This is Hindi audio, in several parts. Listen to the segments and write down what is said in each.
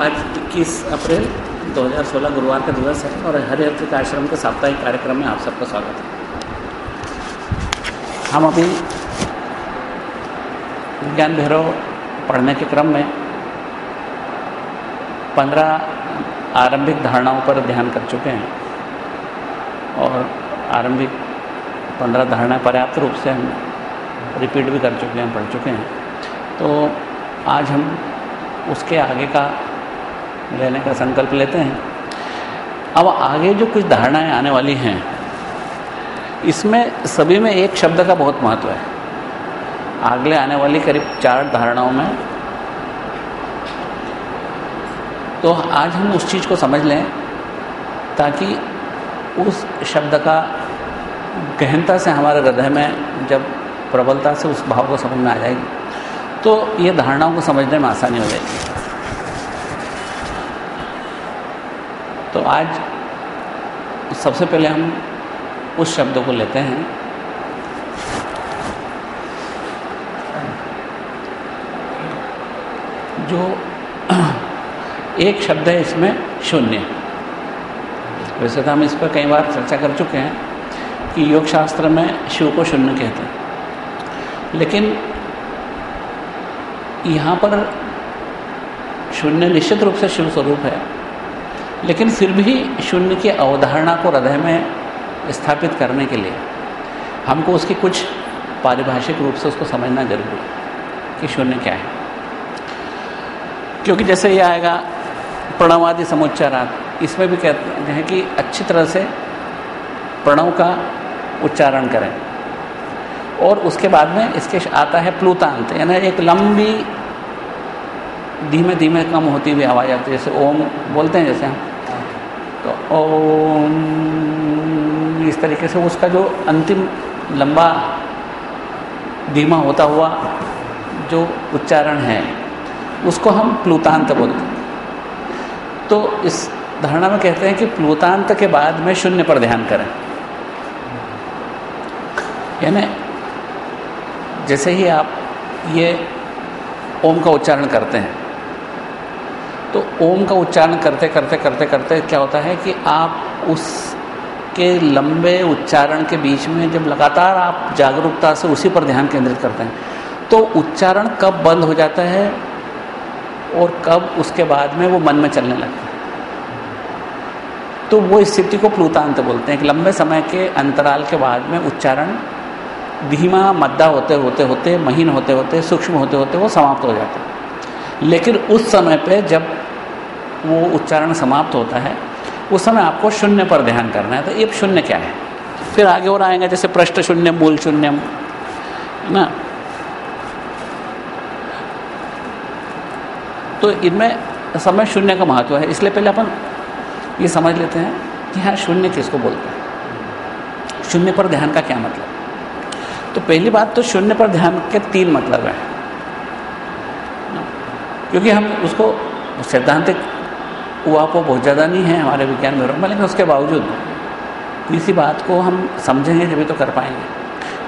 आज 21 अप्रैल 2016 गुरुवार का दिवस है और हरिहर आश्रम के साप्ताहिक कार्यक्रम में आप सबका स्वागत है। हम अभी विज्ञान भैरव पढ़ने के क्रम में पंद्रह आरंभिक धारणाओं पर ध्यान कर चुके हैं और आरंभिक पंद्रह धारणाएँ पर्याप्त रूप से हम रिपीट भी कर चुके हैं, पढ़ चुके हैं। तो आज हम उसके आगे का लेने का संकल्प लेते हैं। अब आगे जो कुछ धारणाएँ आने वाली हैं, इसमें सभी में एक शब्द का बहुत महत्व है। आगले आने वाली करीब चार धारणाओं में तो आज हम उस चीज़ को समझ लें ताकि उस शब्द का गहनता से हमारे हृदय में जब प्रबलता से उस भाव को समझ में आ जाएगी तो ये धारणाओं को समझने में आसानी हो जाएगी। तो आज सबसे पहले हम उस शब्द को लेते हैं। जो एक शब्द है, इसमें शून्य। वैसे तो हम इस पर कई बार चर्चा कर चुके हैं कि योग शास्त्र में शिव को शून्य कहते हैं। लेकिन यहाँ पर शून्य निश्चित रूप से शिव स्वरूप है। लेकिन फिर भी शून्य की अवधारणा को हृदय में स्थापित करने के लिए हमको उसकी कुछ पारिभाषिक रूप से उसको समझना ज़रूरी है कि शून्य क्या है। क्योंकि जैसे ये आएगा, प्रणवादि समुच्चारात, इसमें भी कहते हैं कि अच्छी तरह से प्रणव का उच्चारण करें। और उसके बाद में इसके आता है प्लूतांत, यानी एक लंबी धीमे धीमे कम होती हुई आवाज़ आती है, जैसे ओम बोलते हैं जैसे हम। तो ओम। इस तरीके से उसका जो अंतिम लंबा धीमा होता हुआ जो उच्चारण है, उसको हम प्लूतांत बोलते हैं। तो इस धारणा में कहते हैं कि प्लूतांत के बाद में शून्य पर ध्यान करें। यानी जैसे ही आप ये ओम का उच्चारण करते हैं तो ओम का उच्चारण करते करते करते करते क्या होता है कि आप उस के लंबे उच्चारण के बीच में जब लगातार आप जागरूकता से उसी पर ध्यान केंद्रित करते हैं तो उच्चारण कब बंद हो जाता है और कब उसके बाद में वो मन में चलने लगता है। तो वो स्थिति को प्लूतांत बोलते हैं कि लंबे समय के अंतराल के बाद में उच्चारण धीमा, मद्दा होते होते होते, महीन होते होते, सूक्ष्म होते होते वो समाप्त हो जाता है। लेकिन उस समय पे जब वो उच्चारण समाप्त होता है, उस समय आपको शून्य पर ध्यान करना है तो ये शून्य क्या है? फिर आगे और आएँगे, जैसे पृष्ठ शून्य, मूल शून्य, है ना? तो इनमें समय शून्य का महत्व है, इसलिए पहले अपन ये समझ लेते हैं कि हाँ शून्य किसको बोलते हैं? शून्य पर ध्यान का क्या मतलब? तो पहली बात तो शून्य पर ध्यान के तीन मतलब हैं। क्योंकि हम उसको सैद्धांतिक हुआ को बहुत ज़्यादा नहीं है हमारे विज्ञान में लेकिन उसके बावजूद किसी बात को हम समझेंगे जब तो कर पाएँगे।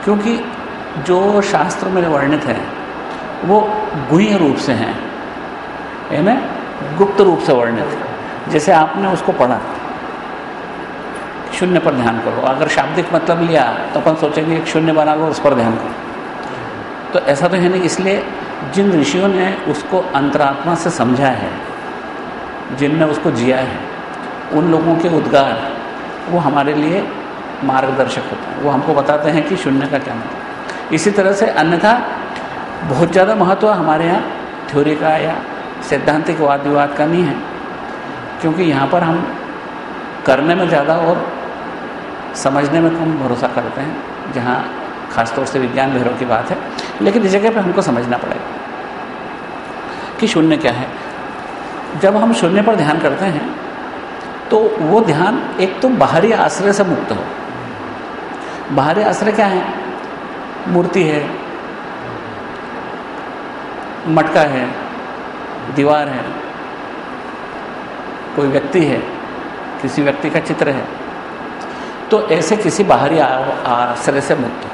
क्योंकि जो शास्त्र में वर्णित है, वो गुह्य रूप से हैं। है ना गुप्त रूप से वर्णित। है जैसे आपने उसको पढ़ा, शून्य पर ध्यान करो। अगर शाब्दिक मतलब लिया तो अपन सोचेंगे एक शून्य बना लो उस पर ध्यान करो। तो ऐसा तो है नहीं, इसलिए जिन ऋषियों ने उसको अंतरात्मा से समझा है जिनने उसको जिया है, उन लोगों के उद्गार, वो हमारे लिए मार्गदर्शक होते हैं। वो हमको बताते हैं कि शून्य का क्या मतलब इसी तरह से अन्यथा बहुत ज़्यादा महत्व हमारे यहाँ थ्योरी का या सैद्धांतिक वाद विवाद का नहीं है, क्योंकि यहाँ पर हम करने में ज़्यादा और समझने में कम भरोसा करते हैं, जहाँ खासतौर से विज्ञान भैरव की बात है। लेकिन इस जगह पर हमको समझना पड़ेगा कि शून्य क्या है। जब हम शून्य पर ध्यान करते हैं तो वो ध्यान एक तो बाहरी आश्रय से मुक्त हो। बाहरी आश्रय क्या है? मूर्ति है, मटका है, दीवार है, कोई व्यक्ति है, किसी व्यक्ति का चित्र है तो ऐसे किसी बाहरी आश्रय से मुक्त हो।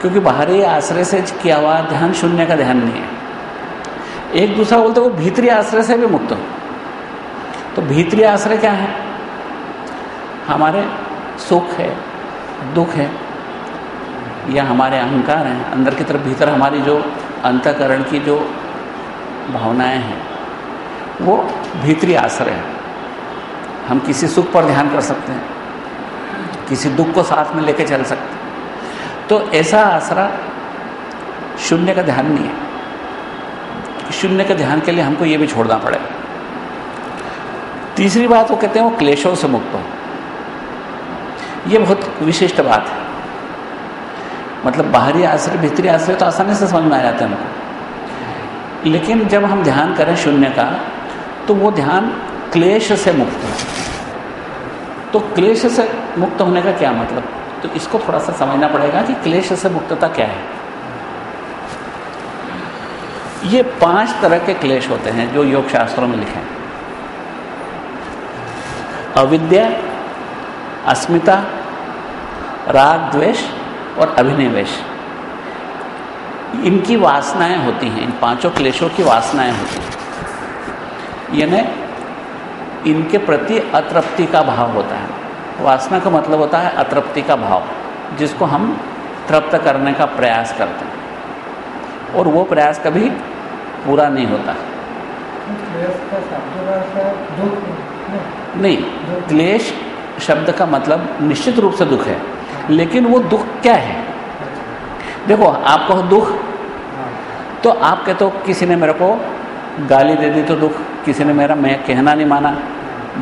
क्योंकि बाहरी आश्रय से किया हुआ ध्यान शून्य का ध्यान नहीं है। एक दूसरा बोलते वो भीतरी आश्रय से भी मुक्त हो। तो भीतरी आश्रय क्या है? हमारे सुख है, दुख है, या हमारे अहंकार हैं। अंदर की तरफ़, भीतर हमारी जो अंतकरण की जो भावनाएँ हैं, वो भीतरी आश्रय है। हम किसी सुख पर ध्यान कर सकते हैं, किसी दुख को साथ में लेके चल सकते हैं। तो ऐसा आसरा शून्य का ध्यान नहीं है। शून्य के ध्यान के लिए हमको ये भी छोड़ना पड़ेगा तीसरी बात वो कहते हैं वो क्लेशों से मुक्त हो। ये बहुत विशिष्ट बात है। मतलब बाहरी आश्रय, भीतरी आश्रय तो आसानी से समझ में आ जाता है हमको। लेकिन जब हम ध्यान करें शून्य का तो वो ध्यान क्लेश से मुक्त हो। तो क्लेश से मुक्त होने का क्या मतलब? तो इसको थोड़ा सा समझना पड़ेगा कि क्लेश से मुक्तता क्या है। ये पाँच तरह के क्लेश होते हैं जो योग शास्त्रों में लिखे हैं। अविद्या, अस्मिता, राग, द्वेष और अभिनिवेश। इनकी वासनाएँ होती हैं, इन पाँचों क्लेशों की वासनाएँ होती हैं। यानी इनके प्रति अतृप्ति का भाव होता है। वासना का मतलब होता है अतृप्ति का भाव, जिसको हम तृप्त करने का प्रयास करते हैं। और वो प्रयास कभी पूरा नहीं होता। नहीं? क्लेश शब्द का मतलब निश्चित रूप से दुख है। लेकिन वो दुख क्या है? देखो आप कहो दुख तो आप कहते हो किसी ने मेरे को गाली दे दी तो दुख किसी ने मेरा मैं कहना नहीं माना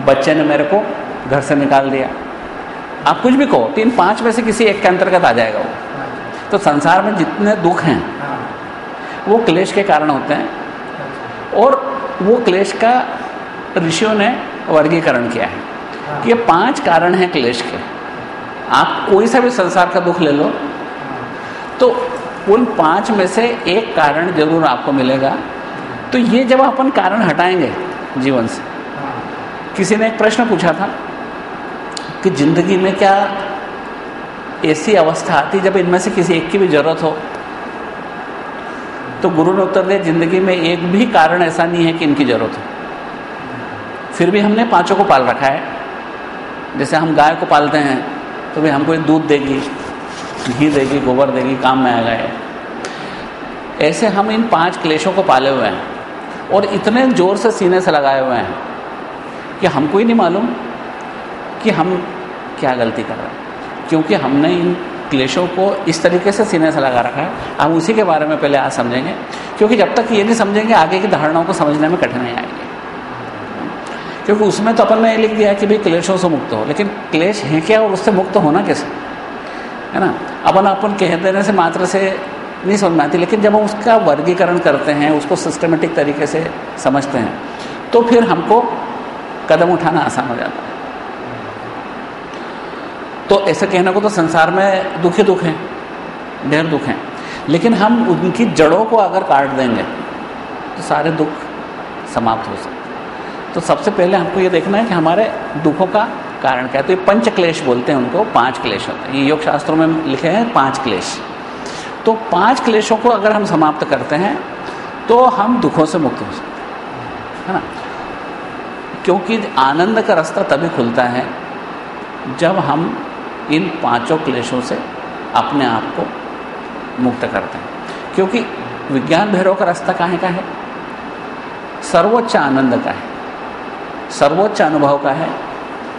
बच्चे ने मेरे को घर से निकाल दिया। आप कुछ भी कहो तीन पाँच में से किसी एक के अंतर्गत आ जाएगा वो। तो संसार में जितने दुख हैं वो क्लेश के कारण होते हैं। और वो क्लेश का ऋषियों ने वर्गीकरण किया है कि ये पाँच कारण हैं क्लेश के। आप कोई सा भी संसार का दुख ले लो तो उन पाँच में से एक कारण ज़रूर आपको मिलेगा। तो ये जब अपन कारण हटाएँगे जीवन से, किसी ने एक प्रश्न पूछा था कि ज़िंदगी में क्या ऐसी अवस्था आती जब इनमें से किसी एक की भी ज़रूरत हो? तो गुरु ने उत्तर दिया, ज़िंदगी में एक भी कारण ऐसा नहीं है कि इनकी ज़रूरत हो। फिर भी हमने पाँचों को पाल रखा है। जैसे हम गाय को पालते हैं तो भाई हमको दूध देगी, घी देगी, गोबर देगी, काम में आ ये ऐसे हम इन पाँच क्लेशों को पाले हुए हैं और इतने ज़ोर से सीने से लगाए हुए हैं कि हमको ही नहीं मालूम कि हम क्या गलती कर रहे हैं। क्योंकि हमने इन क्लेशों को इस तरीके से सीने से लगा रखा है। हम उसी के बारे में पहले आज समझेंगे, क्योंकि जब तक ये नहीं समझेंगे, आगे की धारणाओं को समझने में कठिनाई आएगी। क्योंकि उसमें तो अपन ने ये लिख दिया है कि भाई क्लेशों से मुक्त हो, लेकिन क्लेश है क्या और उससे मुक्त होना कैसे? है ना? अपन अपन कह देने से मात्र से नहीं समझ में आती, लेकिन जब हम उसका वर्गीकरण करते हैं, उसको सिस्टमेटिक तरीके से समझते हैं तो फिर हमको कदम उठाना आसान हो जाता है। तो ऐसे कहने को तो संसार में दुख दुख हैं, ढेर दुख हैं। लेकिन हम उनकी जड़ों को अगर काट देंगे तो सारे दुख समाप्त हो सकते तो सबसे पहले हमको ये देखना है कि हमारे दुखों का कारण क्या है। तो ये पंच क्लेश बोलते हैं उनको, पाँच क्लेश होते हैं। ये योग शास्त्रों में लिखे हैं पाँच क्लेश। तो पाँच क्लेशों को अगर हम समाप्त करते हैं तो हम दुखों से मुक्त हो सकते हैं, है ना? क्योंकि आनंद का रास्ता तभी खुलता है जब हम इन पाँचों क्लेशों से अपने आप को मुक्त करते हैं। क्योंकि विज्ञान भैरव का रास्ता कहाँ का है? सर्वोच्च आनंद का है। सर्वोच्च अनुभव का है,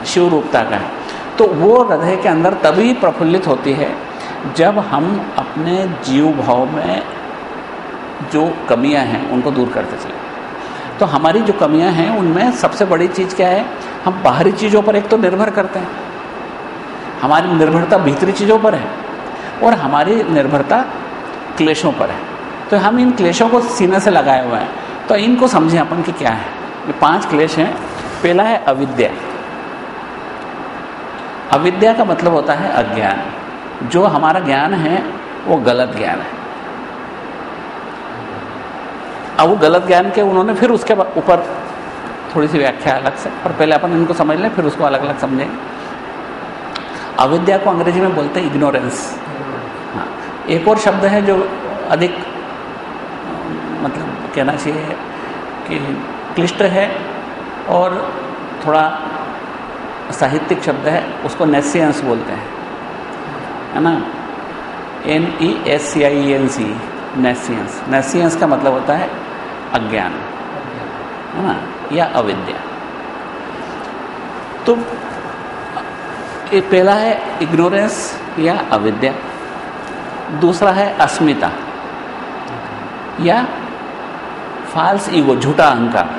शिव रूपता का है। तो वो हृदय के अंदर तभी प्रफुल्लित होती है जब हम अपने जीव भाव में जो कमियाँ हैं, उनको दूर करते चले। तो हमारी जो कमियाँ हैं, उनमें सबसे बड़ी चीज़ क्या है? हम बाहरी चीज़ों पर एक तो निर्भर करते हैं। हमारी निर्भरता भीतरी चीज़ों पर है और हमारी निर्भरता क्लेशों पर है। तो हम इन क्लेशों को सीने से लगाए हुए हैं। तो इनको समझें अपन कि क्या है। ये पाँच क्लेश हैं। पहला है अविद्या। अविद्या का मतलब होता है अज्ञान। जो हमारा ज्ञान है, वो गलत ज्ञान है। अब वो गलत ज्ञान के उन्होंने फिर उसके ऊपर थोड़ी सी व्याख्या अलग से, पर पहले अपन इनको समझ लें, फिर उसको अलग अलग समझेंगे। अविद्या को अंग्रेज़ी में बोलते हैं इग्नोरेंस हाँ एक और शब्द है जो अधिक मतलब कहना चाहिए कि क्लिष्ट है और थोड़ा साहित्यिक शब्द है, उसको नेसियंस बोलते हैं। है ना? N E S C I N C nescience nescience का मतलब होता है अज्ञान। है ना? या अविद्या। तो ये पहला है इग्नोरेंस या अविद्या, दूसरा है अस्मिता या फाल्स ईगो झूठा अहंकार।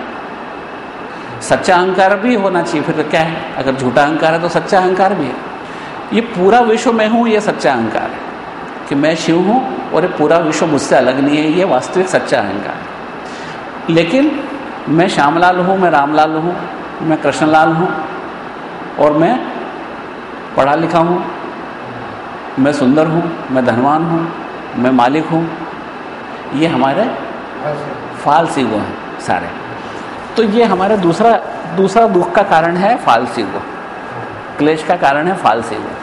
सच्चा अहंकार भी होना चाहिए, फिर क्या है? अगर झूठा अहंकार है तो सच्चा अहंकार भी है। ये पूरा विश्व मैं हूँ, ये सच्चा अहंकार है। कि मैं शिव हूँ और ये पूरा विश्व मुझसे अलग नहीं है, ये वास्तविक सच्चा अहंकार है। लेकिन मैं श्यामलाल हूँ, मैं रामलाल हूँ, मैं कृष्णलाल हूँ और मैं पढ़ा लिखा हूँ। मैं सुंदर हूँ, मैं धनवान हूँ, मैं मालिक हूँ। ये हमारे फाल्स ईगो हैं सारे। तो ये हमारा दूसरा दूसरा दुख का कारण है फाल्स ईगो क्लेश का कारण है फाल्स ईगो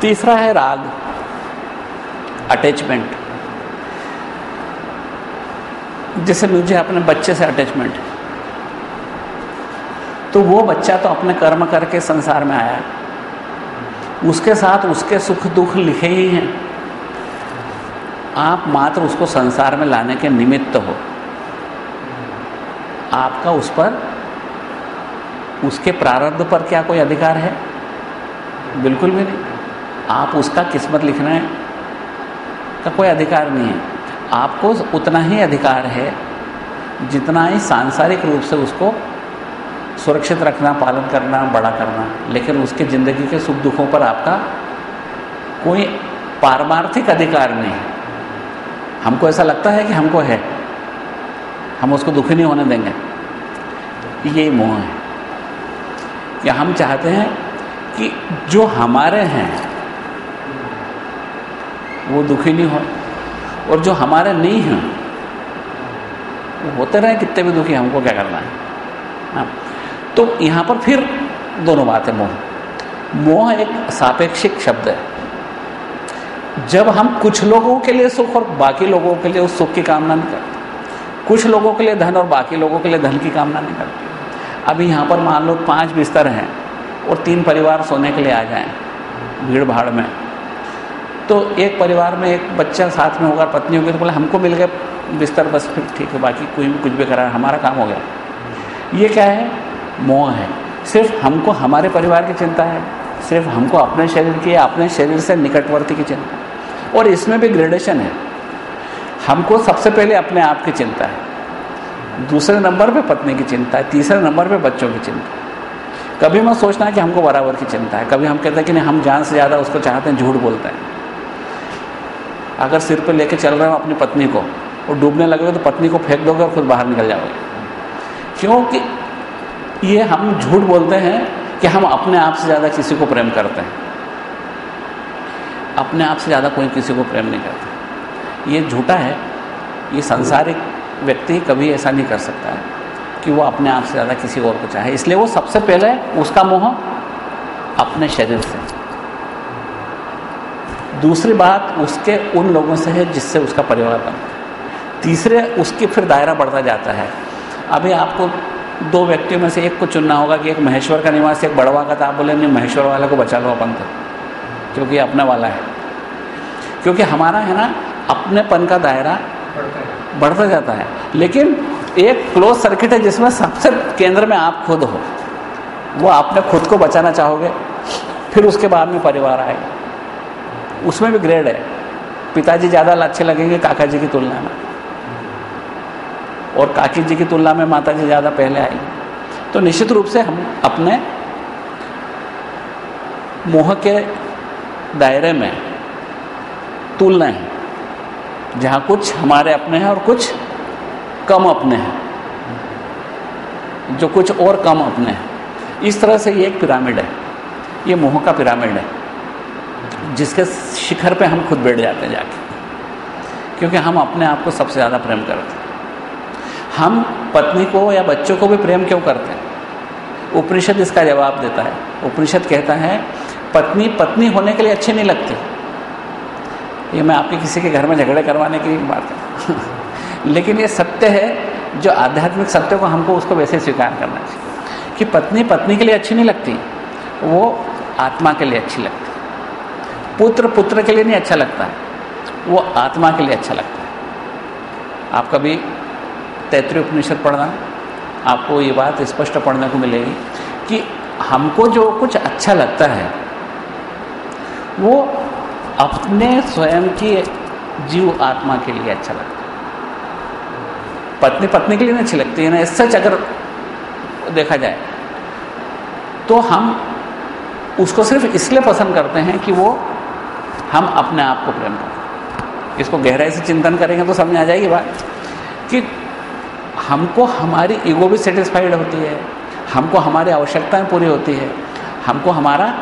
तीसरा है राग अटैचमेंट जैसे मुझे अपने बच्चे से अटैचमेंट है तो वो बच्चा तो अपने कर्म करके संसार में आया। उसके साथ उसके सुख दुख लिखे ही हैं। आप मात्र उसको संसार में लाने के निमित्त हो। आपका उस पर, उसके प्रारब्ध पर क्या कोई अधिकार है? बिल्कुल भी नहीं। आप उसका किस्मत लिखने का कोई अधिकार नहीं है। आपको उतना ही अधिकार है, जितना ही सांसारिक रूप से उसको सुरक्षित रखना, पालन करना, बड़ा करना, लेकिन उसके ज़िंदगी के सुख दुखों पर आपका कोई पारमार्थिक अधिकार नहीं। हमको ऐसा लगता है कि हमको है। हम उसको दुखी नहीं होने देंगे। ये मोह है। कि हम चाहते हैं कि जो हमारे हैं, वो दुखी नहीं हो, और जो हमारे नहीं हैं, वो होते रहे, कितने भी दुखी हमको क्या करना है? हाँ। तो यहाँ पर फिर दोनों बातें, मोह। मोह एक सापेक्षिक शब्द है। जब हम कुछ लोगों के लिए सुख और बाकी लोगों के लिए उस सुख की कामना नहीं करते, कुछ लोगों के लिए धन और बाकी लोगों के लिए धन की कामना नहीं करते। अभी यहाँ पर मान लो पाँच बिस्तर हैं और तीन परिवार सोने के लिए आ जाएँ भीड़ भाड़ में। तो एक परिवार में एक बच्चा साथ में होगा, पत्नी होगी तो बोले, हमको मिल गए बिस्तर, बस फिर ठीक है, बाकी कोई भी कुछ भी करा हमारा काम हो गया। ये क्या है? मोह है। सिर्फ़ हमको हमारे परिवार की चिंता है। सिर्फ़ हमको अपने शरीर की, अपने शरीर से निकटवर्ती की चिंता और इसमें भी ग्रेडेशन है। हमको सबसे पहले अपने आप की चिंता है। दूसरे नंबर पे पत्नी की चिंता है। तीसरे नंबर पे बच्चों की चिंता कभी मैं सोचना है कि हमको बराबर की चिंता है। कभी हम कहते हैं कि नहीं, हम जान से ज़्यादा उसको चाहते हैं, झूठ बोलते हैं। अगर सिर पे लेके चल रहे हो अपनी पत्नी को और डूबने लगोगे तो पत्नी को फेंक दोगे और खुद बाहर निकल जाओगे। क्योंकि ये हम झूठ बोलते हैं कि हम अपने आप से ज़्यादा किसी को प्रेम करते हैं। अपने आप से ज़्यादा कोई किसी को प्रेम नहीं करता। ये झूठा है। ये संसारिक व्यक्ति कभी ऐसा नहीं कर सकता है कि वो अपने आप से ज़्यादा किसी और को चाहे। इसलिए वो सबसे पहले उसका मोह अपने शरीर से। दूसरी बात उसके उन लोगों से है जिससे उसका परिवार बनता है। तीसरे, उसके फिर दायरा बढ़ता जाता है। अभी आपको दो व्यक्तियों में से एक को चुनना होगा कि एक महेश्वर का निवास, एक बड़वा का था आप बोले, नहीं, महेश्वर वाले को बचा लो अपन तो क्योंकि अपने वाला है। क्योंकि हमारा है ना, अपनेपन का दायरा बढ़ता जाता है। लेकिन एक क्लोज सर्किट है जिसमें सबसे केंद्र में आप खुद हो। वो आपने खुद को बचाना चाहोगे, फिर उसके बाद में परिवार आएगा उसमें भी ग्रेड है। पिताजी ज़्यादा अच्छे लगेंगे काका जी की तुलना में। और काकी जी की तुलना में माता जी ज़्यादा पहले आएँगे तो निश्चित रूप से हम अपने मोह के दायरे में तुलना है। जहाँ कुछ हमारे अपने हैं और कुछ कम अपने हैं। जो कुछ और कम अपने हैं। इस तरह से ये एक पिरामिड है। ये मोह का पिरामिड है। जिसके शिखर पे हम खुद बैठ जाते हैं जाके। क्योंकि हम अपने आप को सबसे ज़्यादा प्रेम करते हैं। हम पत्नी को या बच्चों को भी प्रेम क्यों करते हैं? उपनिषद इसका जवाब देता है। उपनिषद कहता है, पत्नी पत्नी होने के लिए अच्छे नहीं लगते। ये मैं आपके किसी के घर में झगड़े करवाने की बात है। लेकिन ये सत्य है, जो आध्यात्मिक सत्य को हमको उसको वैसे स्वीकार करना चाहिए। कि पत्नी पत्नी के लिए अच्छी नहीं लगती, वो आत्मा के लिए अच्छी लगती पुत्र पुत्र के लिए नहीं अच्छा लगता, वो आत्मा के लिए अच्छा लगता है। आप कभी तैतृय उपनिषद पढ़ना, आपको ये बात स्पष्ट पढ़ने को मिलेगी कि हमको जो कुछ अच्छा लगता है, वो अपने स्वयं की जीव आत्मा के लिए अच्छा लगता है। पत्नी पत्नी के लिए नहीं अच्छी लगती है ना सच अगर देखा जाए तो हम उसको सिर्फ़ इसलिए पसंद करते हैं कि वो हम अपने आप को प्रेम करते इसको गहराई से चिंतन करेंगे तो समझ आ जाएगी बात कि हमको हमारी ईगो भी सेटिस्फाइड होती है। हमको हमारी आवश्यकताएँ पूरी होती है। हमको हमारा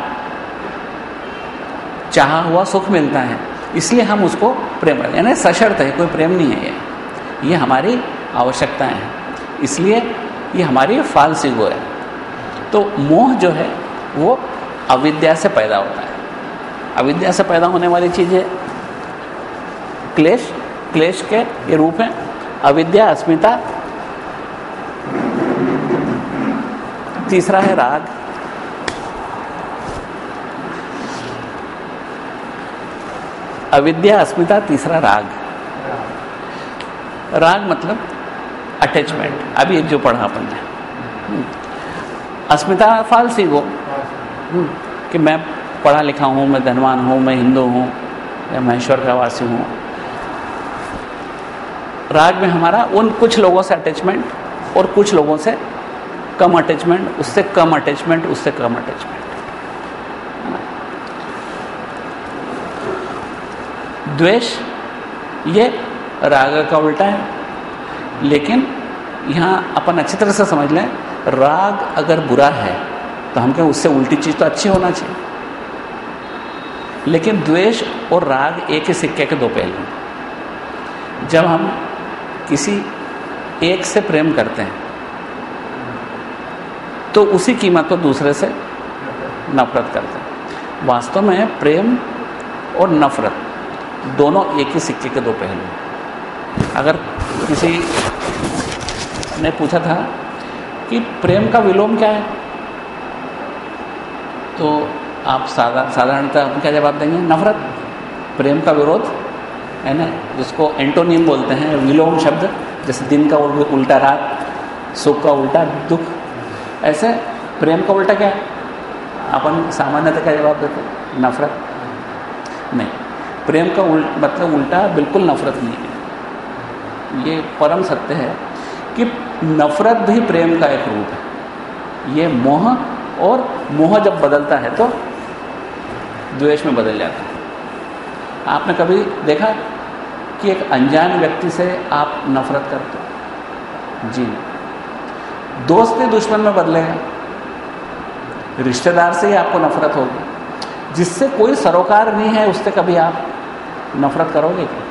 चाहा हुआ सुख मिलता है। इसलिए हम उसको प्रेम यानी सशर्त है, कोई प्रेम नहीं है ये। ये हमारी आवश्यकताएँ हैं। इसलिए ये हमारी फाल्स ईगो है। तो मोह जो है, वो अविद्या से पैदा होता है। अविद्या से पैदा होने वाली चीज़ें क्लेश क्लेश के ये रूप हैं। अविद्या, अस्मिता तीसरा है राग। अविद्या, अस्मिता, तीसरा राग। राग मतलब अटैचमेंट अभी एक जो पढ़ा अपन ने। हम्म। अस्मिता फाल्स ईगो हम्म। कि मैं पढ़ा लिखा हूँ, मैं धनवान हूँ, मैं हिंदू हूँ या महेश्वर का वासी हूँ। राग में हमारा उन कुछ लोगों से अटैचमेंट और कुछ लोगों से कम अटैचमेंट उससे कम अटैचमेंट उससे कम अटैचमेंट द्वेष, ये राग का उल्टा है. लेकिन यहाँ अपन अच्छी तरह से समझ लें, राग अगर बुरा है तो हम कहें उससे उल्टी चीज़ तो अच्छी होना चाहिए. लेकिन द्वेष और राग एक ही सिक्के के दो पहलू जब हम किसी एक से प्रेम करते हैं तो उसी कीमत पर दूसरे से नफरत करते हैं। वास्तव में प्रेम और नफरत दोनों एक ही सिक्के के दो पहलू हैं। अगर किसी ने पूछा था कि प्रेम का विलोम क्या है? तो आप साधा, साधारणतः हम क्या जवाब देंगे? नफरत। प्रेम का विरोध, है ना? जिसको एंटोनियम बोलते हैं, विलोम शब्द, जैसे दिन का उल्टा रात, सुख का उल्टा दुख। ऐसे प्रेम का उल्टा क्या? है अपन सामान्यतः क्या जवाब देते? नफरत। नहीं प्रेम का उल, मतलब उल्टा बिल्कुल नफरत नहीं है। ये परम सत्य है कि नफरत भी प्रेम का एक रूप है। ये मोह और मोह जब बदलता है तो द्वेष में बदल जाता है। आपने कभी देखा कि एक अनजान व्यक्ति से आप नफरत करते हो? जी दोस्त ही दुश्मन में बदलेगा रिश्तेदार से ही आपको नफरत होगी। जिससे कोई सरोकार नहीं है, उससे कभी आप नफरत करोगे क्या?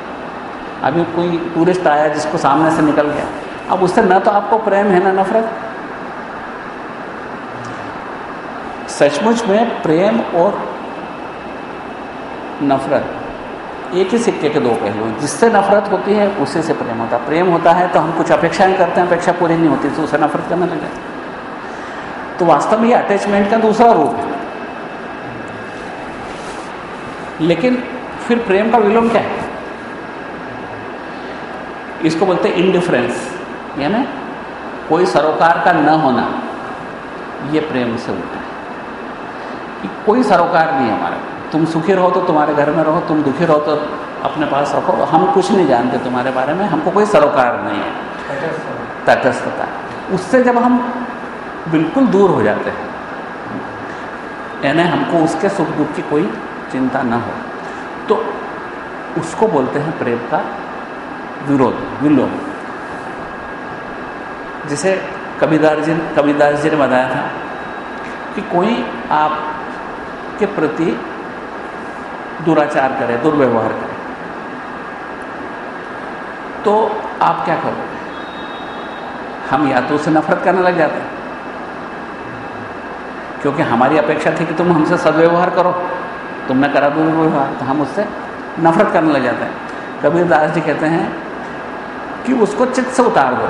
अभी कोई टूरिस्ट आया जिसको सामने से निकल गया। अब उससे न तो आपको प्रेम है, ना नफरत। सचमुच में प्रेम और नफरत एक ही सिक्के के दो पहलू जिससे नफरत होती है, उसी से प्रेम होता है। प्रेम होता है तो हम कुछ अपेक्षाएँ करते हैं, अपेक्षा पूरी नहीं होती तो उसे नफरत करने लग तो वास्तव में ये अटैचमेंट का दूसरा रूप है। लेकिन फिर प्रेम का विलोम क्या है? इसको बोलते हैं इनडिफरेंस यानी कोई सरोकार का न होना, ये प्रेम से उल्टा है। कि कोई सरोकार नहीं है हमारे तुम सुखी रहो तो तुम्हारे घर में रहो, तुम दुखी रहो तो अपने पास रखो। हम कुछ नहीं जानते तुम्हारे बारे में, हमको कोई सरोकार नहीं है। तटस्थता। उससे जब हम बिल्कुल दूर हो जाते हैं, यानी हमको उसके सुख दुख की कोई चिंता ना हो तो उसको बोलते हैं प्रेम का विरोध, विलोम। जिसे कबीरदार जी कबीरदास जी ने बताया था कि कोई आपके प्रति दुराचार करे, दुर्व्यवहार करे। तो आप क्या करोगे? हम या तो उससे नफरत करने लग जाते हैं। क्योंकि हमारी अपेक्षा थी कि तुम हमसे सदव्यवहार करो। तुमने करा दुर्व्यवहार तो हम उससे नफरत करने लग जाते हैं। कबीर दास जी कहते हैं कि उसको चित्त से उतार दो।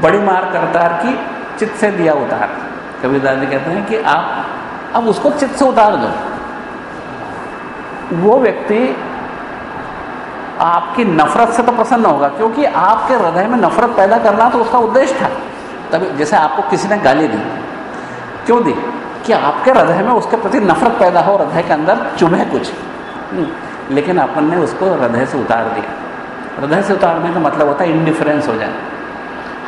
बड़ी मार करतार की चित्त से दिया उतार। कबीर दास जी कहते हैं कि आप अब उसको चित्त से उतार दो। वो व्यक्ति आपकी नफरत से तो प्रसन्न होगा, क्योंकि आपके हृदय में नफरत पैदा करना तो उसका उद्देश्य था। तभी जैसे आपको किसी ने गाली दी, क्यों दी? कि आपके हृदय में उसके प्रति नफरत पैदा हो, हृदय के अंदर चुभे कुछ। लेकिन अपन ने उसको हृदय से उतार दिया। हृदय से उतारने का मतलब होता है इंडिफरेंस हो जाए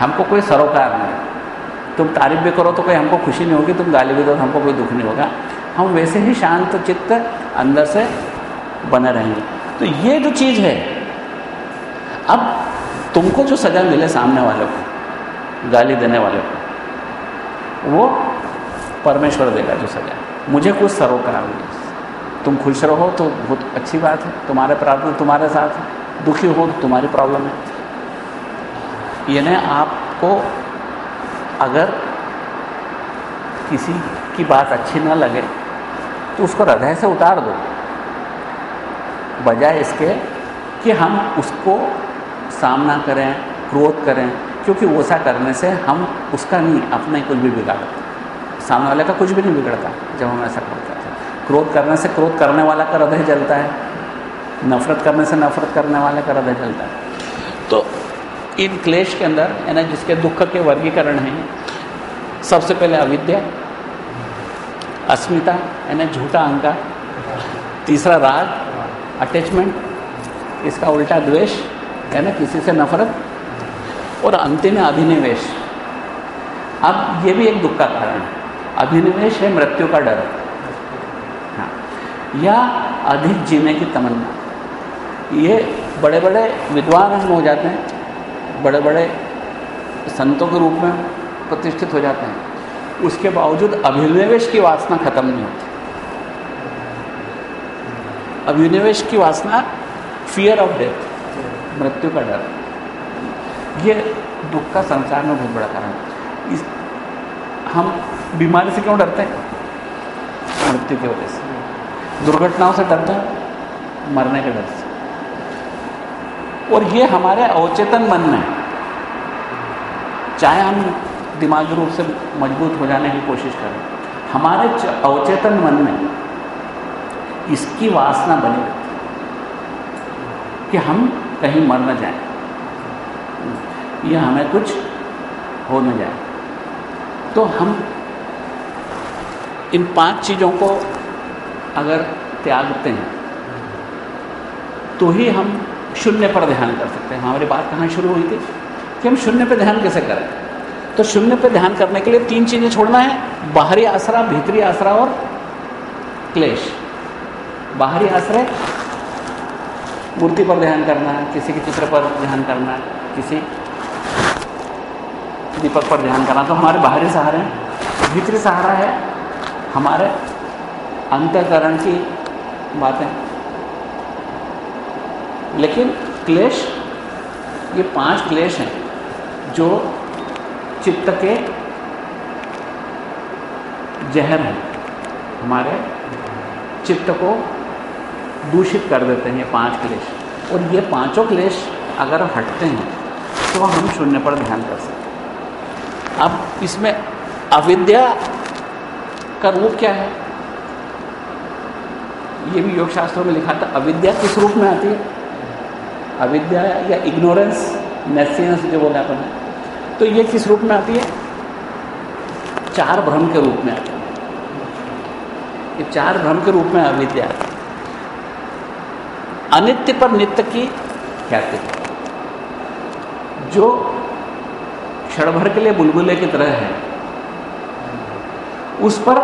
हमको कोई सरोकार नहीं। तुम तारीफ़ भी करो तो कोई हमको खुशी नहीं होगी, तुम गाली भी दो तो हमको कोई दुख नहीं होगा। हम वैसे ही शांत चित्त अंदर से बने रहेंगे। तो ये जो चीज़ है, अब तुमको जो सजा मिले सामने वाले को, गाली देने वाले को, वो परमेश्वर देगा जो सजा मुझे कुछ सरोकार नहीं। तुम खुश रहो तो बहुत अच्छी बात है, तुम्हारे प्रार्थना तुम्हारे साथ है, दुखी हो तो तुम्हारी प्रॉब्लम है। यानी आपको अगर किसी की बात अच्छी ना लगे तो उसको हृदय से उतार दो। बजाय इसके कि हम उसको सामना करें, क्रोध करें, क्योंकि वैसा करने से हम उसका नहीं, अपना ही कुछ भी बिगाड़ते सामने वाले का कुछ भी नहीं बिगड़ता, जब हम ऐसा करते हैं। क्रोध करने से क्रोध करने वाला का हृदय जलता है, नफरत करने से नफरत करने वाले का हृदय जलता है। तो इन क्लेश के अंदर है ना जिसके दुख के वर्गीकरण हैं, सबसे पहले अविद्या, अस्मिता, यानी झूठा अहंकार, तीसरा राग अटैचमेंट इसका उल्टा द्वेष है ना किसी से नफरत, और अंतिम है अभिनिवेश। अब ये भी एक दुख का कारण है। अभिनिवेश है मृत्यु का डर। हाँ। या अधिक जीने की तमन्ना। ये बड़े बड़े विद्वान हम हो जाते हैं बड़े बड़े संतों के रूप में प्रतिष्ठित हो जाते हैं। उसके बावजूद अभिनिवेश की वासना खत्म नहीं होती। अभिनिवेश की वासना फियर ऑफ़ डेथ मृत्यु का डर। ये दुख का संसार में बहुत बड़ा कारण है। इस, हम बीमारी से क्यों डरते हैं? मृत्यु की वजह से। दुर्घटनाओं से डरते हैं, मरने के डर से। और ये हमारे अवचेतन मन में। चाहे हम दिमागी रूप से मज़बूत हो जाने की कोशिश करें, हमारे अवचेतन मन में इसकी वासना बनी रहती कि हम कहीं मर न जाए। या हमें कुछ हो न जाए। तो हम इन पाँच चीज़ों को अगर त्यागते हैं तो ही हम शून्य पर ध्यान कर सकते हैं। हमारी बात कहाँ शुरू हुई थी? कि हम शून्य पर ध्यान कैसे करें? तो शून्य पर ध्यान करने के लिए तीन चीज़ें छोड़ना है। बाहरी आसरा, भीतरी आसरा और क्लेश। बाहरी आश्रय मूर्ति पर ध्यान करना है, किसी के चित्र पर ध्यान करना है, किसी दीपक पर ध्यान करना तो हमारे बाहरी सहारे हैं, भीतरी सहारा है, हमारे अंतकरण की बातें लेकिन क्लेश, ये पाँच क्लेश हैं जो चित्त के जहर हैं। हमारे चित्त को दूषित कर देते हैं ये पाँच क्लेश। और ये पाँचों क्लेश अगर हटते हैं तो हम शून्य पर ध्यान कर सकते अब इसमें अविद्या का रूप क्या है? ये भी योग शास्त्रों में लिखा था, अविद्या किस रूप में आती है? अविद्या या इग्नोरेंस, नेसियंस जो बोला अपन। तो ये किस रूप में आती है? चार भ्रम के रूप में आती है। ये चार भ्रम के रूप में अविद्या। अनित्य पर नित्य की ख्याति। जो क्षण भर के लिए बुलबुले की तरह है, उस पर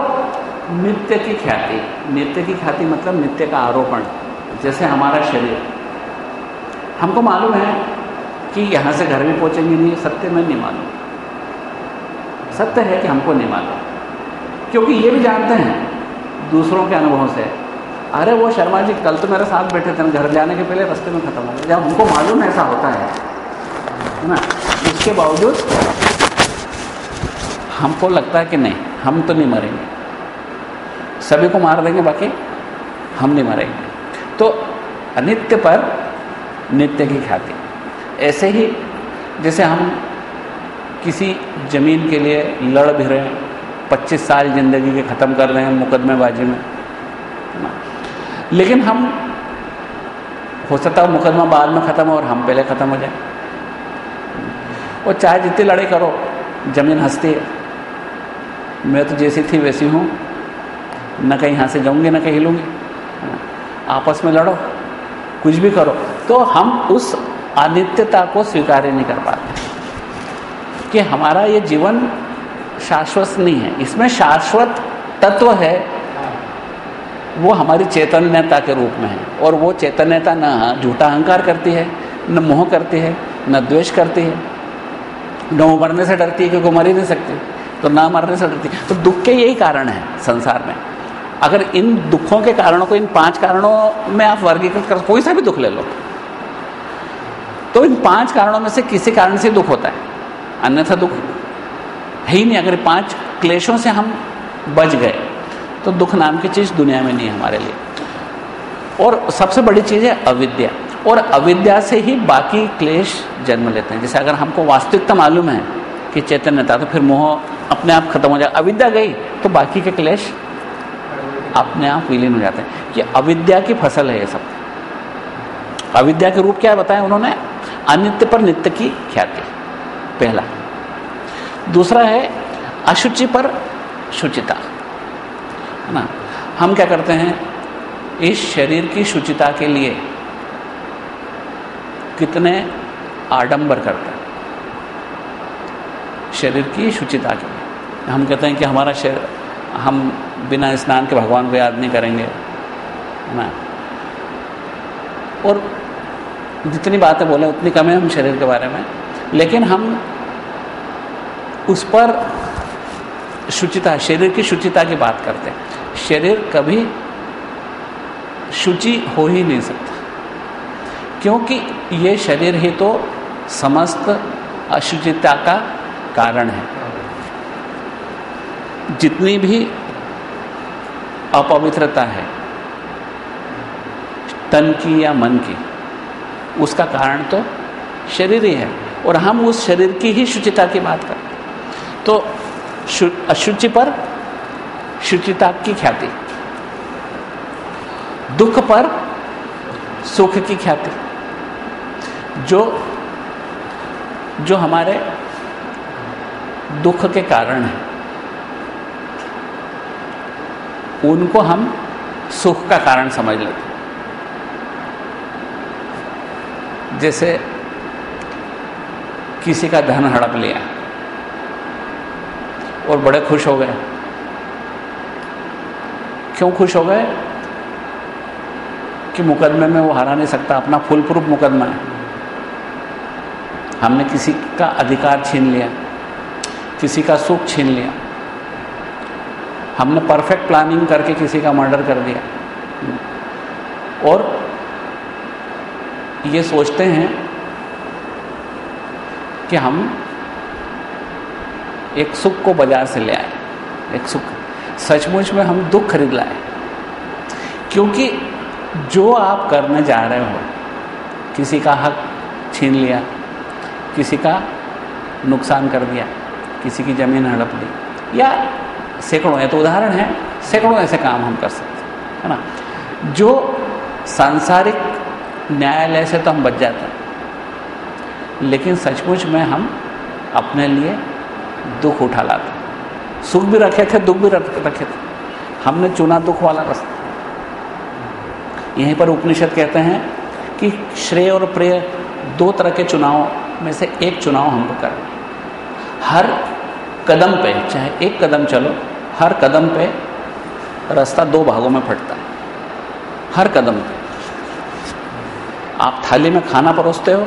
नित्य की ख्याति। नित्य की ख्याति मतलब नित्य का आरोपण, जैसे हमारा शरीर। हमको मालूम है कि यहाँ से घर भी पहुँचेंगे नहीं, सत्य में नहीं मालूम। सत्य है कि हमको नहीं मालूम। क्योंकि ये भी जानते हैं दूसरों के अनुभव से, अरे वो शर्मा जी, कल तो मेरे साथ बैठे थे, घर जाने के पहले रास्ते में ख़त्म हो गया। जब हमको मालूम ऐसा होता है है ना उसके बावजूद हमको लगता है कि नहीं, हम तो नहीं मरेंगे। सभी को मार देंगे, बाकी हम नहीं मरेंगे। तो अनित्य पर नित्य की ख्याति ऐसे ही जैसे हम किसी ज़मीन के लिए लड़ भी रहे हैं, पच्चीस साल ज़िंदगी के ख़त्म कर रहे हैं मुकदमेबाजी में लेकिन हम, हो सकता है मुकदमा बाद में ख़त्म हो और हम पहले ख़त्म हो जाए। और चाहे जितनी लड़ाई करो, ज़मीन हंसती है। मैं तो जैसी थी वैसी हूँ। न कहीं यहाँ से जाऊँगी, न कहीं हिलूँगी। आपस में लड़ो, कुछ भी करो। तो हम उस अनित्यता को स्वीकार नहीं कर पाते। कि हमारा ये जीवन शाश्वत नहीं है। इसमें शाश्वत तत्व है। वो हमारी चैतन्यता के रूप में है। और वो चैतन्यता न झूठा अहंकार करती है, न मोह करती है, न द्वेष करती है। न वो मरने से डरती है क्योंकि मर ही नहीं सकती तो ना मरने से डरती तो दुख के यही कारण है संसार में। अगर इन दुखों के कारणों को, इन पाँच कारणों में आप वर्गीकृत कर, कोई सा भी दुख ले लो। तो इन पाँच कारणों में से किसी कारण से दुख होता है। अन्यथा दुख है ही नहीं, अगर पाँच क्लेशों से हम बच गए तो दुख नाम की चीज़ दुनिया में नहीं है हमारे लिए। और सबसे बड़ी चीज़ है अविद्या। और अविद्या से ही बाकी क्लेश जन्म लेते हैं। जैसे अगर हमको वास्तविकता मालूम है कि चैतन्यता तो फिर मोह अपने आप खत्म हो जाए। अविद्या गई तो बाकी के क्लेश अपने आप विलीन हो जाते हैं। ये अविद्या की फ़सल है ये सब। अविद्या के रूप क्या बताया उन्होंने? अनित्य पर नित्य की ख्याति। पहला। दूसरा है, अशुचि पर शुचिता। है ना? हम क्या करते हैं? इस शरीर की शुचिता के लिए कितने आडंबर करते हैं? शरीर की शुचिता के लिए। हम कहते हैं कि हमारा शरीर, हम बिना स्नान के भगवान को याद नहीं करेंगे। है ना? और जितनी बातें बोले, उतनी कम है हम शरीर के बारे में। लेकिन हम उस पर शुचिता, शरीर की शुचिता की बात करते हैं। शरीर कभी शुचि हो ही नहीं सकता। क्योंकि ये शरीर ही तो समस्त अशुचिता का कारण है। जितनी भी अपवित्रता है, तन की या मन की उसका कारण तो शरीर ही है। और हम उस शरीर की ही शुचिता की बात करते तो अशुचि पर शुचिता की ख्याति। दुख पर सुख की ख्याति। जो जो हमारे दुख के कारण है, उनको हम सुख का कारण समझ लेते जैसे किसी का धन हड़प लिया और बड़े खुश हो गए। क्यों खुश हो गए? कि मुकदमे में वो हरा नहीं सकता, अपना फुल प्रूफ मुकदमा है। हमने किसी का अधिकार छीन लिया, किसी का सुख छीन लिया। हमने परफेक्ट प्लानिंग करके किसी का मर्डर कर दिया। और ये सोचते हैं कि हम एक सुख को बाज़ार से ले आए, एक सुख। सचमुच में हम दुख खरीद लाए। क्योंकि जो आप करने जा रहे हो, किसी का हक छीन लिया, किसी का नुकसान कर दिया, किसी की ज़मीन हड़प ली, या सैकड़ों है तो उदाहरण है, सैकड़ों ऐसे काम हम कर सकते है ना? जो सांसारिक न्यायालय से तो हम बच जाते हैं। लेकिन सचमुच में हम अपने लिए दुख उठा लाते सुख भी रखे थे, दुख भी रखे थे। हमने चुना दुख वाला रास्ता। यहीं पर उपनिषद कहते हैं कि श्रेय और प्रेय दो तरह के चुनाव में से एक चुनाव हमको कर हर कदम पे, चाहे एक कदम चलो, हर कदम पे रास्ता दो भागों में फटता है। हर कदम पे। आप थाली में खाना परोसते हो,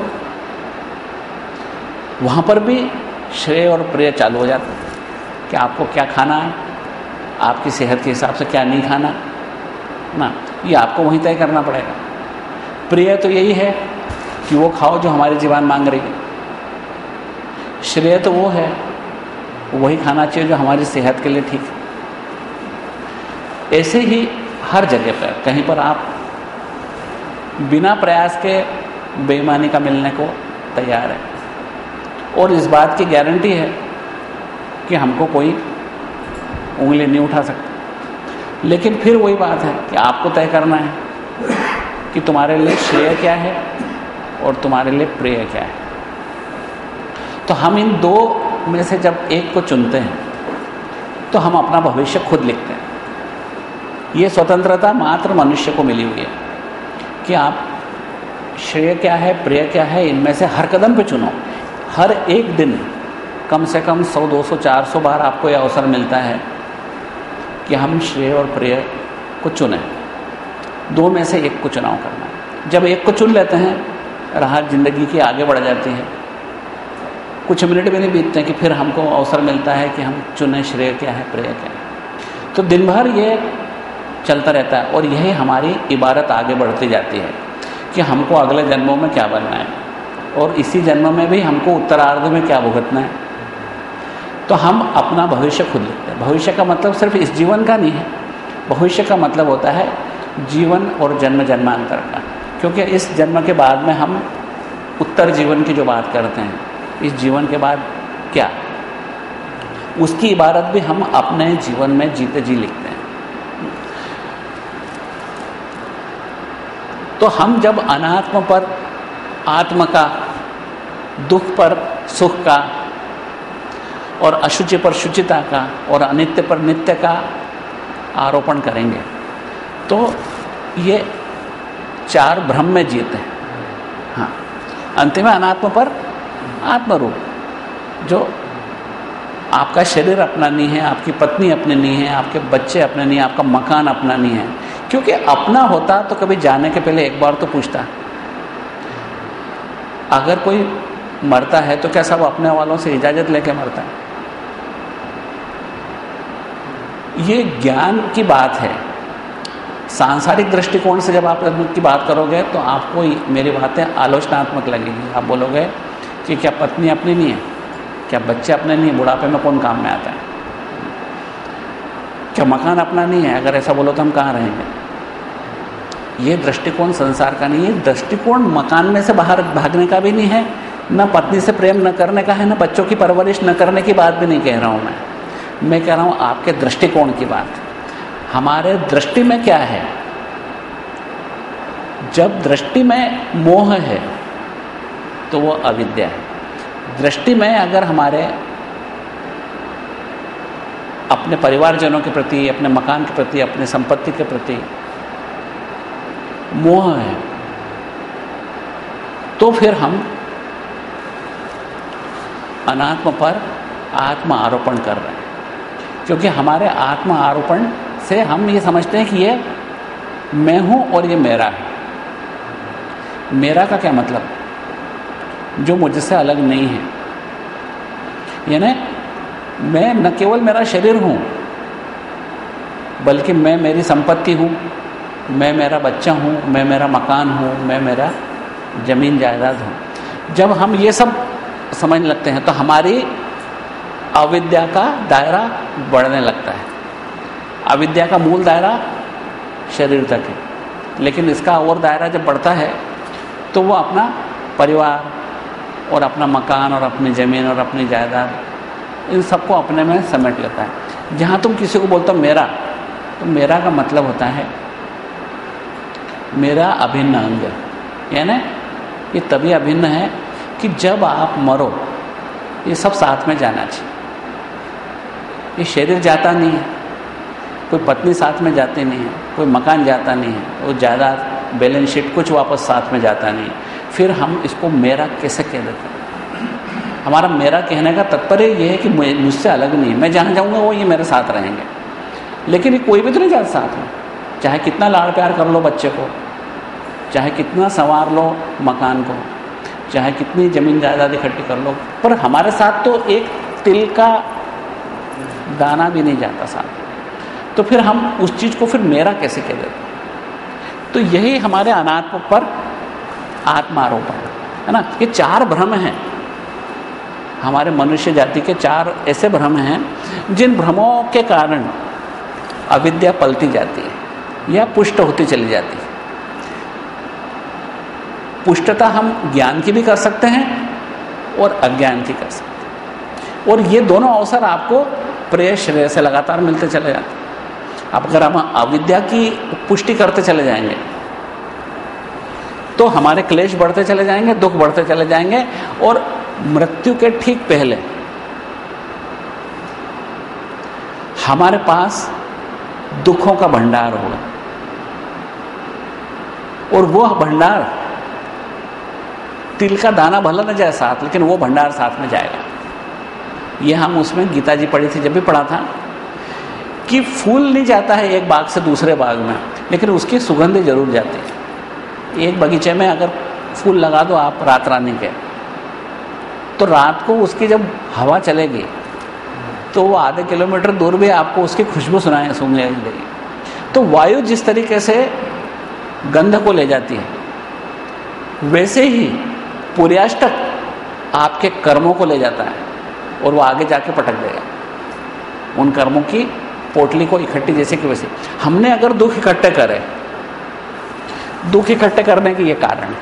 वहाँ पर भी श्रेय और प्रेय चालू हो जाता कि आपको क्या खाना है, आपकी सेहत के हिसाब से क्या नहीं खाना। ना, ये आपको वहीं तय करना पड़ेगा। प्रिय तो यही है कि वो खाओ जो हमारी जीवन मांग रही है। श्रेय तो वो है, वही खाना चाहिए जो हमारी सेहत के लिए ठीक है। ऐसे ही हर जगह पर, कहीं पर आप बिना प्रयास के बेईमानी का मिलने को तैयार है। और इस बात की गारंटी है कि हमको कोई उंगली नहीं उठा सकता। लेकिन फिर वही बात है कि आपको तय करना है कि तुम्हारे लिए श्रेय क्या है और तुम्हारे लिए प्रेय क्या है। तो हम इन दो में से जब एक को चुनते हैं तो हम अपना भविष्य खुद लिखते हैं। ये स्वतंत्रता मात्र मनुष्य को मिली हुई है। कि आप, श्रेय क्या है, प्रिय क्या है, इनमें से हर कदम पे चुनो। हर एक दिन कम से कम 100 200 400 बार आपको यह अवसर मिलता है कि हम श्रेय और प्रिय को चुनें। दो में से एक को चुनाव करना है। जब एक को चुन लेते हैं, राहत ज़िंदगी की आगे बढ़ जाती है। कुछ मिनट भी नहीं बीतते कि फिर हमको अवसर मिलता है कि हम चुने श्रेय क्या है, प्रिय क्या है। तो दिन भर ये चलता रहता है और यही हमारी इबारत आगे बढ़ती जाती है कि हमको अगले जन्मों में क्या बनना है और इसी जन्म में भी हमको उत्तरार्ध में क्या भुगतना है। तो हम अपना भविष्य खुद लिखते हैं। भविष्य का मतलब सिर्फ़ इस जीवन का नहीं है। भविष्य का मतलब होता है जीवन और जन्म जन्मांतर का। क्योंकि इस जन्म के बाद में हम उत्तर जीवन की जो बात करते हैं, इस जीवन के बाद क्या? उसकी इबारत भी हम अपने जीवन में जीते जी लिखते हैं। तो हम जब अनात्म पर, आत्म का, दुख पर, सुख का, और अशुचि पर शुचिता का, और अनित्य पर नित्य का आरोपण करेंगे तो ये चार भ्रम में जीते हैं। हाँ। अंतिम अनात्म पर आत्मरूप, जो आपका शरीर अपना नहीं है, आपकी पत्नी अपनी नहीं है, आपके बच्चे अपने नहीं है, आपका मकान अपना नहीं है। क्योंकि अपना होता तो कभी जाने के पहले एक बार तो पूछता। अगर कोई मरता है तो क्या सब अपने वालों से इजाज़त लेके मरता है? ये ज्ञान की बात है। सांसारिक दृष्टिकोण से जब आप की बात करोगे तो आपको मेरी बातें आलोचनात्मक लगेगी। आप बोलोगे कि क्या पत्नी अपनी नहीं है? क्या बच्चे अपने नहीं है? बुढ़ापे में कौन काम में आता है? क्या मकान अपना नहीं है? अगर ऐसा बोलो तो हम कहाँ रहेंगे? ये दृष्टिकोण संसार का नहीं है, दृष्टिकोण मकान में से बाहर भागने का भी नहीं है, न पत्नी से प्रेम न करने का है, न बच्चों की परवरिश न करने की बात भी नहीं कह रहा हूँ मैं। मैं कह रहा हूँ आपके दृष्टिकोण की बात। हमारे दृष्टि में क्या है? जब दृष्टि में मोह है तो वो अविद्या है। दृष्टि में अगर हमारे अपने परिवारजनों के प्रति, अपने मकान के प्रति, अपने संपत्ति के प्रति मोह है। तो फिर हम अनात्म पर आत्म आरोपण कर रहे हैं। क्योंकि हमारे आत्म आरोपण से हम ये समझते हैं कि ये मैं हूँ और ये मेरा है। मेरा का क्या मतलब? जो मुझसे अलग नहीं है। यानी मैं न केवल मेरा शरीर हूँ, बल्कि मैं मेरी संपत्ति हूँ। मैं मेरा बच्चा हूँ, मैं मेरा मकान हूँ, मैं मेरा ज़मीन जायदाद हूँ। जब हम ये सब समझने लगते हैं तो हमारी अविद्या का दायरा बढ़ने लगता है। अविद्या का मूल दायरा शरीर तक है। लेकिन इसका और दायरा जब बढ़ता है तो वो अपना परिवार और अपना मकान और अपनी ज़मीन और अपनी जायदाद, इन सबको अपने में समेट लेता है। जहाँ तुम किसी को बोलते हो मेरा तो मेरा का मतलब होता है मेरा अभिन्न अंग है। यानी ये तभी अभिन्न है कि जब आप मरो, ये सब साथ में जाना चाहिए। ये शरीर जाता नहीं है, कोई पत्नी साथ में जाती नहीं है, कोई मकान जाता नहीं है, वो ज़्यादा बैलेंस शीट कुछ वापस साथ में जाता नहीं फिर हम इसको मेरा कैसे कह देते हैं? हमारा मेरा कहने का तात्पर्य ये है कि मुझसे अलग नहीं मैं जहाँ जाऊँगा, वो ये मेरे साथ रहेंगे। लेकिन ये कोई भी तो नहीं जाता साथ में। चाहे कितना लाड़ प्यार कर लो बच्चे को, चाहे कितना संवार लो मकान को, चाहे कितनी ज़मीन जायदाद इकट्ठी कर लो, पर हमारे साथ तो एक तिल का दाना भी नहीं जाता साथ। तो फिर हम उस चीज़ को फिर मेरा कैसे कह देते? तो यही हमारे अनात्म पर आत्मारोपण, है ना? ये चार भ्रम हैं। हमारे मनुष्य जाति के चार ऐसे भ्रम हैं, जिन भ्रमों के कारण अविद्या पलती जाती है। या पुष्ट होती चली जाती है। पुष्टता हम ज्ञान की भी कर सकते हैं और अज्ञान की कर सकते हैं। और ये दोनों अवसर आपको प्रेय श्रेय से लगातार मिलते चले जाते हैं। अब अगर हम अविद्या की पुष्टि करते चले जाएँगे तो हमारे क्लेश बढ़ते चले जाएँगे, दुख बढ़ते चले जाएँगे और मृत्यु के ठीक पहले हमारे पास दुखों का भंडार होगा। और वह भंडार, तिल का दाना भला न जाए साथ, लेकिन वो भंडार साथ में जाएगा। ये हम उसमें गीता जी पढ़ी थी, जब भी पढ़ा था, कि फूल नहीं जाता है एक बाग से दूसरे बाग में, लेकिन उसकी सुगंध ज़रूर जाती है। एक बगीचे में अगर फूल लगा दो आप रात रानी के तो रात को उसकी जब हवा चलेगी तो वो आधे किलोमीटर दूर भी आपको उसकी खुशबू सुनाए सुनने देगी। तो वायु जिस तरीके से गंध को ले जाती है। वैसे ही पुर्याष्टक आपके कर्मों को ले जाता है और वो आगे जाके पटक देगा। उन कर्मों की पोटली को इकट्ठी जैसे कि वैसे। हमने अगर दुख इकट्ठे करे, दुख इकट्ठे करने के ये कारण है।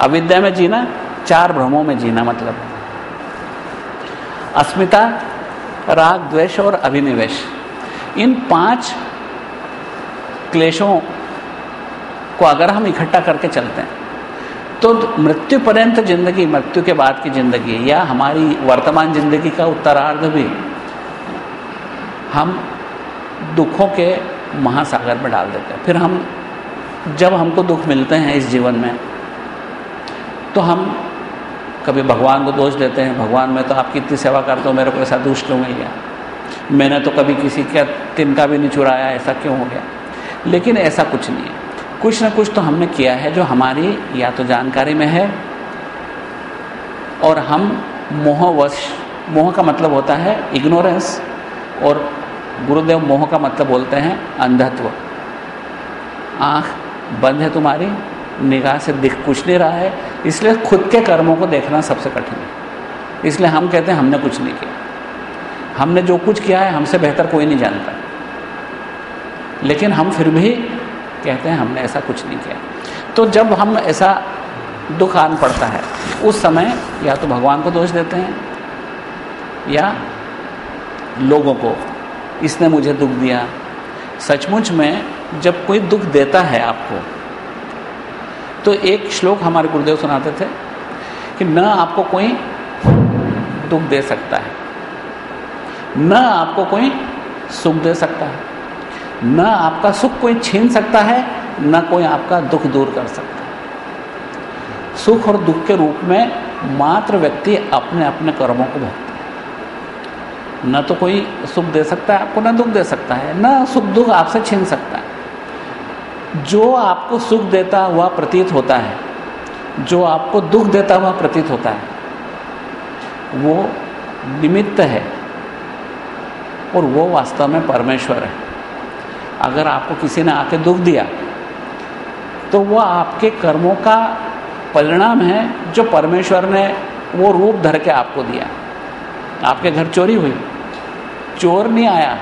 अविद्या में जीना, चार भ्रमों में जीना मतलब। अस्मिता, राग, द्वेष और अभिनिवेश। इन पाँच क्लेशों को अगर हम इकट्ठा करके चलते हैं तो मृत्यु पर्यंत ज़िंदगी, मृत्यु के बाद की ज़िंदगी, या हमारी वर्तमान ज़िंदगी का उत्तरार्ध भी, हम दुखों के महासागर में डाल देते हैं। फिर हम, जब हमको दुख मिलते हैं इस जीवन में तो हम कभी भगवान को दोष देते हैं, भगवान मैं तो आपकी इतनी सेवा करता हूँ, मेरे को ऐसा दुष्ट क्यों मिल गया? मैंने तो कभी किसी का, तिनका भी नहीं चुराया ऐसा क्यों हो गया? लेकिन ऐसा कुछ नहीं है। कुछ ना कुछ तो हमने किया है जो हमारी या तो जानकारी में है और हम मोहवश, मोह का मतलब होता है इग्नोरेंस और गुरुदेव मोह का मतलब बोलते हैं अंधत्व। आँख बंद है तुम्हारी, निगाह से दिख कुछ नहीं रहा है, इसलिए खुद के कर्मों को देखना सबसे कठिन है। इसलिए हम कहते हैं हमने कुछ नहीं किया। हमने जो कुछ किया है हमसे बेहतर कोई नहीं जानता। लेकिन हम फिर भी कहते हैं, हमने ऐसा कुछ नहीं किया। तो जब हम ऐसा दुख आन पड़ता है, उस समय या तो भगवान को दोष देते हैं, या लोगों को, इसने मुझे दुख दिया। सचमुच में जब कोई दुख देता है आपको तो एक श्लोक हमारे गुरुदेव सुनाते थे कि न आपको कोई दुख दे सकता है, न आपको कोई सुख दे सकता है। न आपका सुख कोई छीन सकता है, न कोई आपका दुख दूर कर सकता है। सुख और दुख के रूप में मात्र व्यक्ति अपने अपने कर्मों को भोगता है। न तो कोई सुख दे सकता है, आपको न दुख दे सकता है, न सुख दुख आपसे छीन सकता है। जो आपको सुख देता हुआ प्रतीत होता है, जो आपको दुख देता हुआ प्रतीत होता है, वो निमित्त है और वो वास्तव में परमेश्वर है। अगर आपको किसी ने आके दुख दिया तो वह आपके कर्मों का परिणाम है जो परमेश्वर ने वो रूप धर के आपको दिया। आपके घर चोरी हुई, चोर नहीं आया,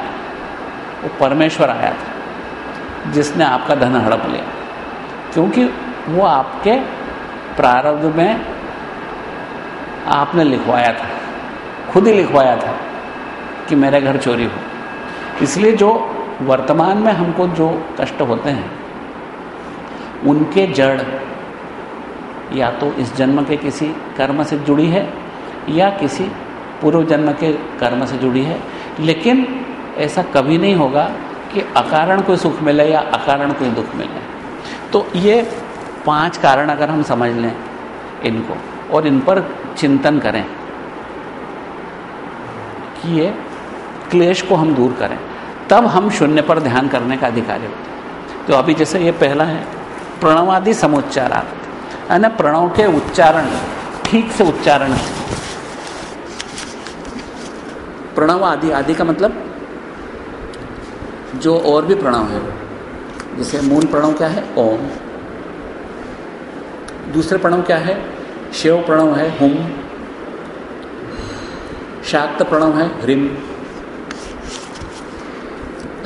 वो परमेश्वर आया था, जिसने आपका धन हड़प लिया। क्योंकि वो आपके प्रारब्ध में आपने लिखवाया था, खुद ही लिखवाया था कि मेरे घर चोरी हो। इसलिए जो वर्तमान में हमको जो कष्ट होते हैं, उनके जड़ या तो इस जन्म के किसी कर्म से जुड़ी है या किसी पूर्व जन्म के कर्म से जुड़ी है। लेकिन ऐसा कभी नहीं होगा कि अकारण कोई सुख मिले या अकारण कोई दुख मिले। तो ये पाँच कारण अगर हम समझ लें इनको और इन पर चिंतन करें कि ये क्लेश को हम दूर करें। तब हम शून्य पर ध्यान करने का अधिकारी होते हैं। तो अभी जैसे ये पहला है, प्रणवादि समुच्चारार्थ है ना प्रणव के उच्चारण, ठीक से उच्चारण। प्रणव आदि आदि का मतलब जो और भी प्रणव है, जैसे मूल प्रणव क्या है? ओम। दूसरे प्रणव क्या है? शिव प्रणव है, हुम। शाक्त प्रणव है ह्रीम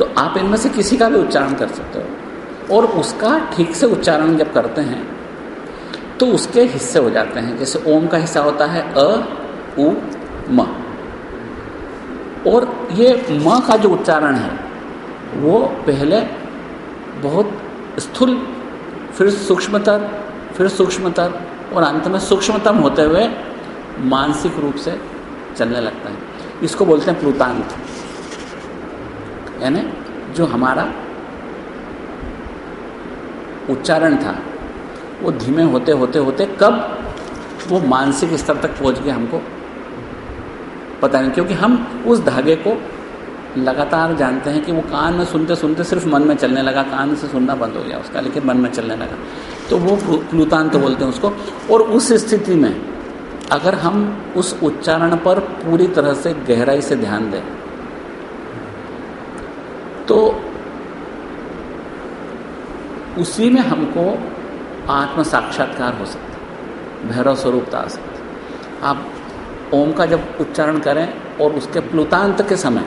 तो आप इनमें से किसी का भी उच्चारण कर सकते हो। और उसका ठीक से उच्चारण जब करते हैं तो उसके हिस्से हो जाते हैं। जैसे ओम का हिस्सा होता है अ, उ, म। और ये म का जो उच्चारण है, वो पहले बहुत स्थूल, फिर सूक्ष्मतर फिर सूक्ष्मतर और अंत में सूक्ष्मतम होते हुए मानसिक रूप से चलने लगता है। इसको बोलते हैं प्लुतांत। यानी जो हमारा उच्चारण था, वो धीमे होते होते होते कब वो मानसिक स्तर तक पहुँच गया हमको पता नहीं, क्योंकि हम उस धागे को लगातार जानते हैं कि वो कान में सुनते सुनते सिर्फ़ मन में चलने लगा, कान से सुनना बंद हो गया उसका, लेकिन मन में चलने लगा। तो वो प्लुतांत बोलते हैं उसको। और उस स्थिति में अगर हम उस उच्चारण पर पूरी तरह से गहराई से ध्यान दें तो उसी में हमको आत्म साक्षात्कार हो सकता है, भैरव स्वरूपता आ सकती आप ओम का जब उच्चारण करें और उसके प्लुतांत के समय,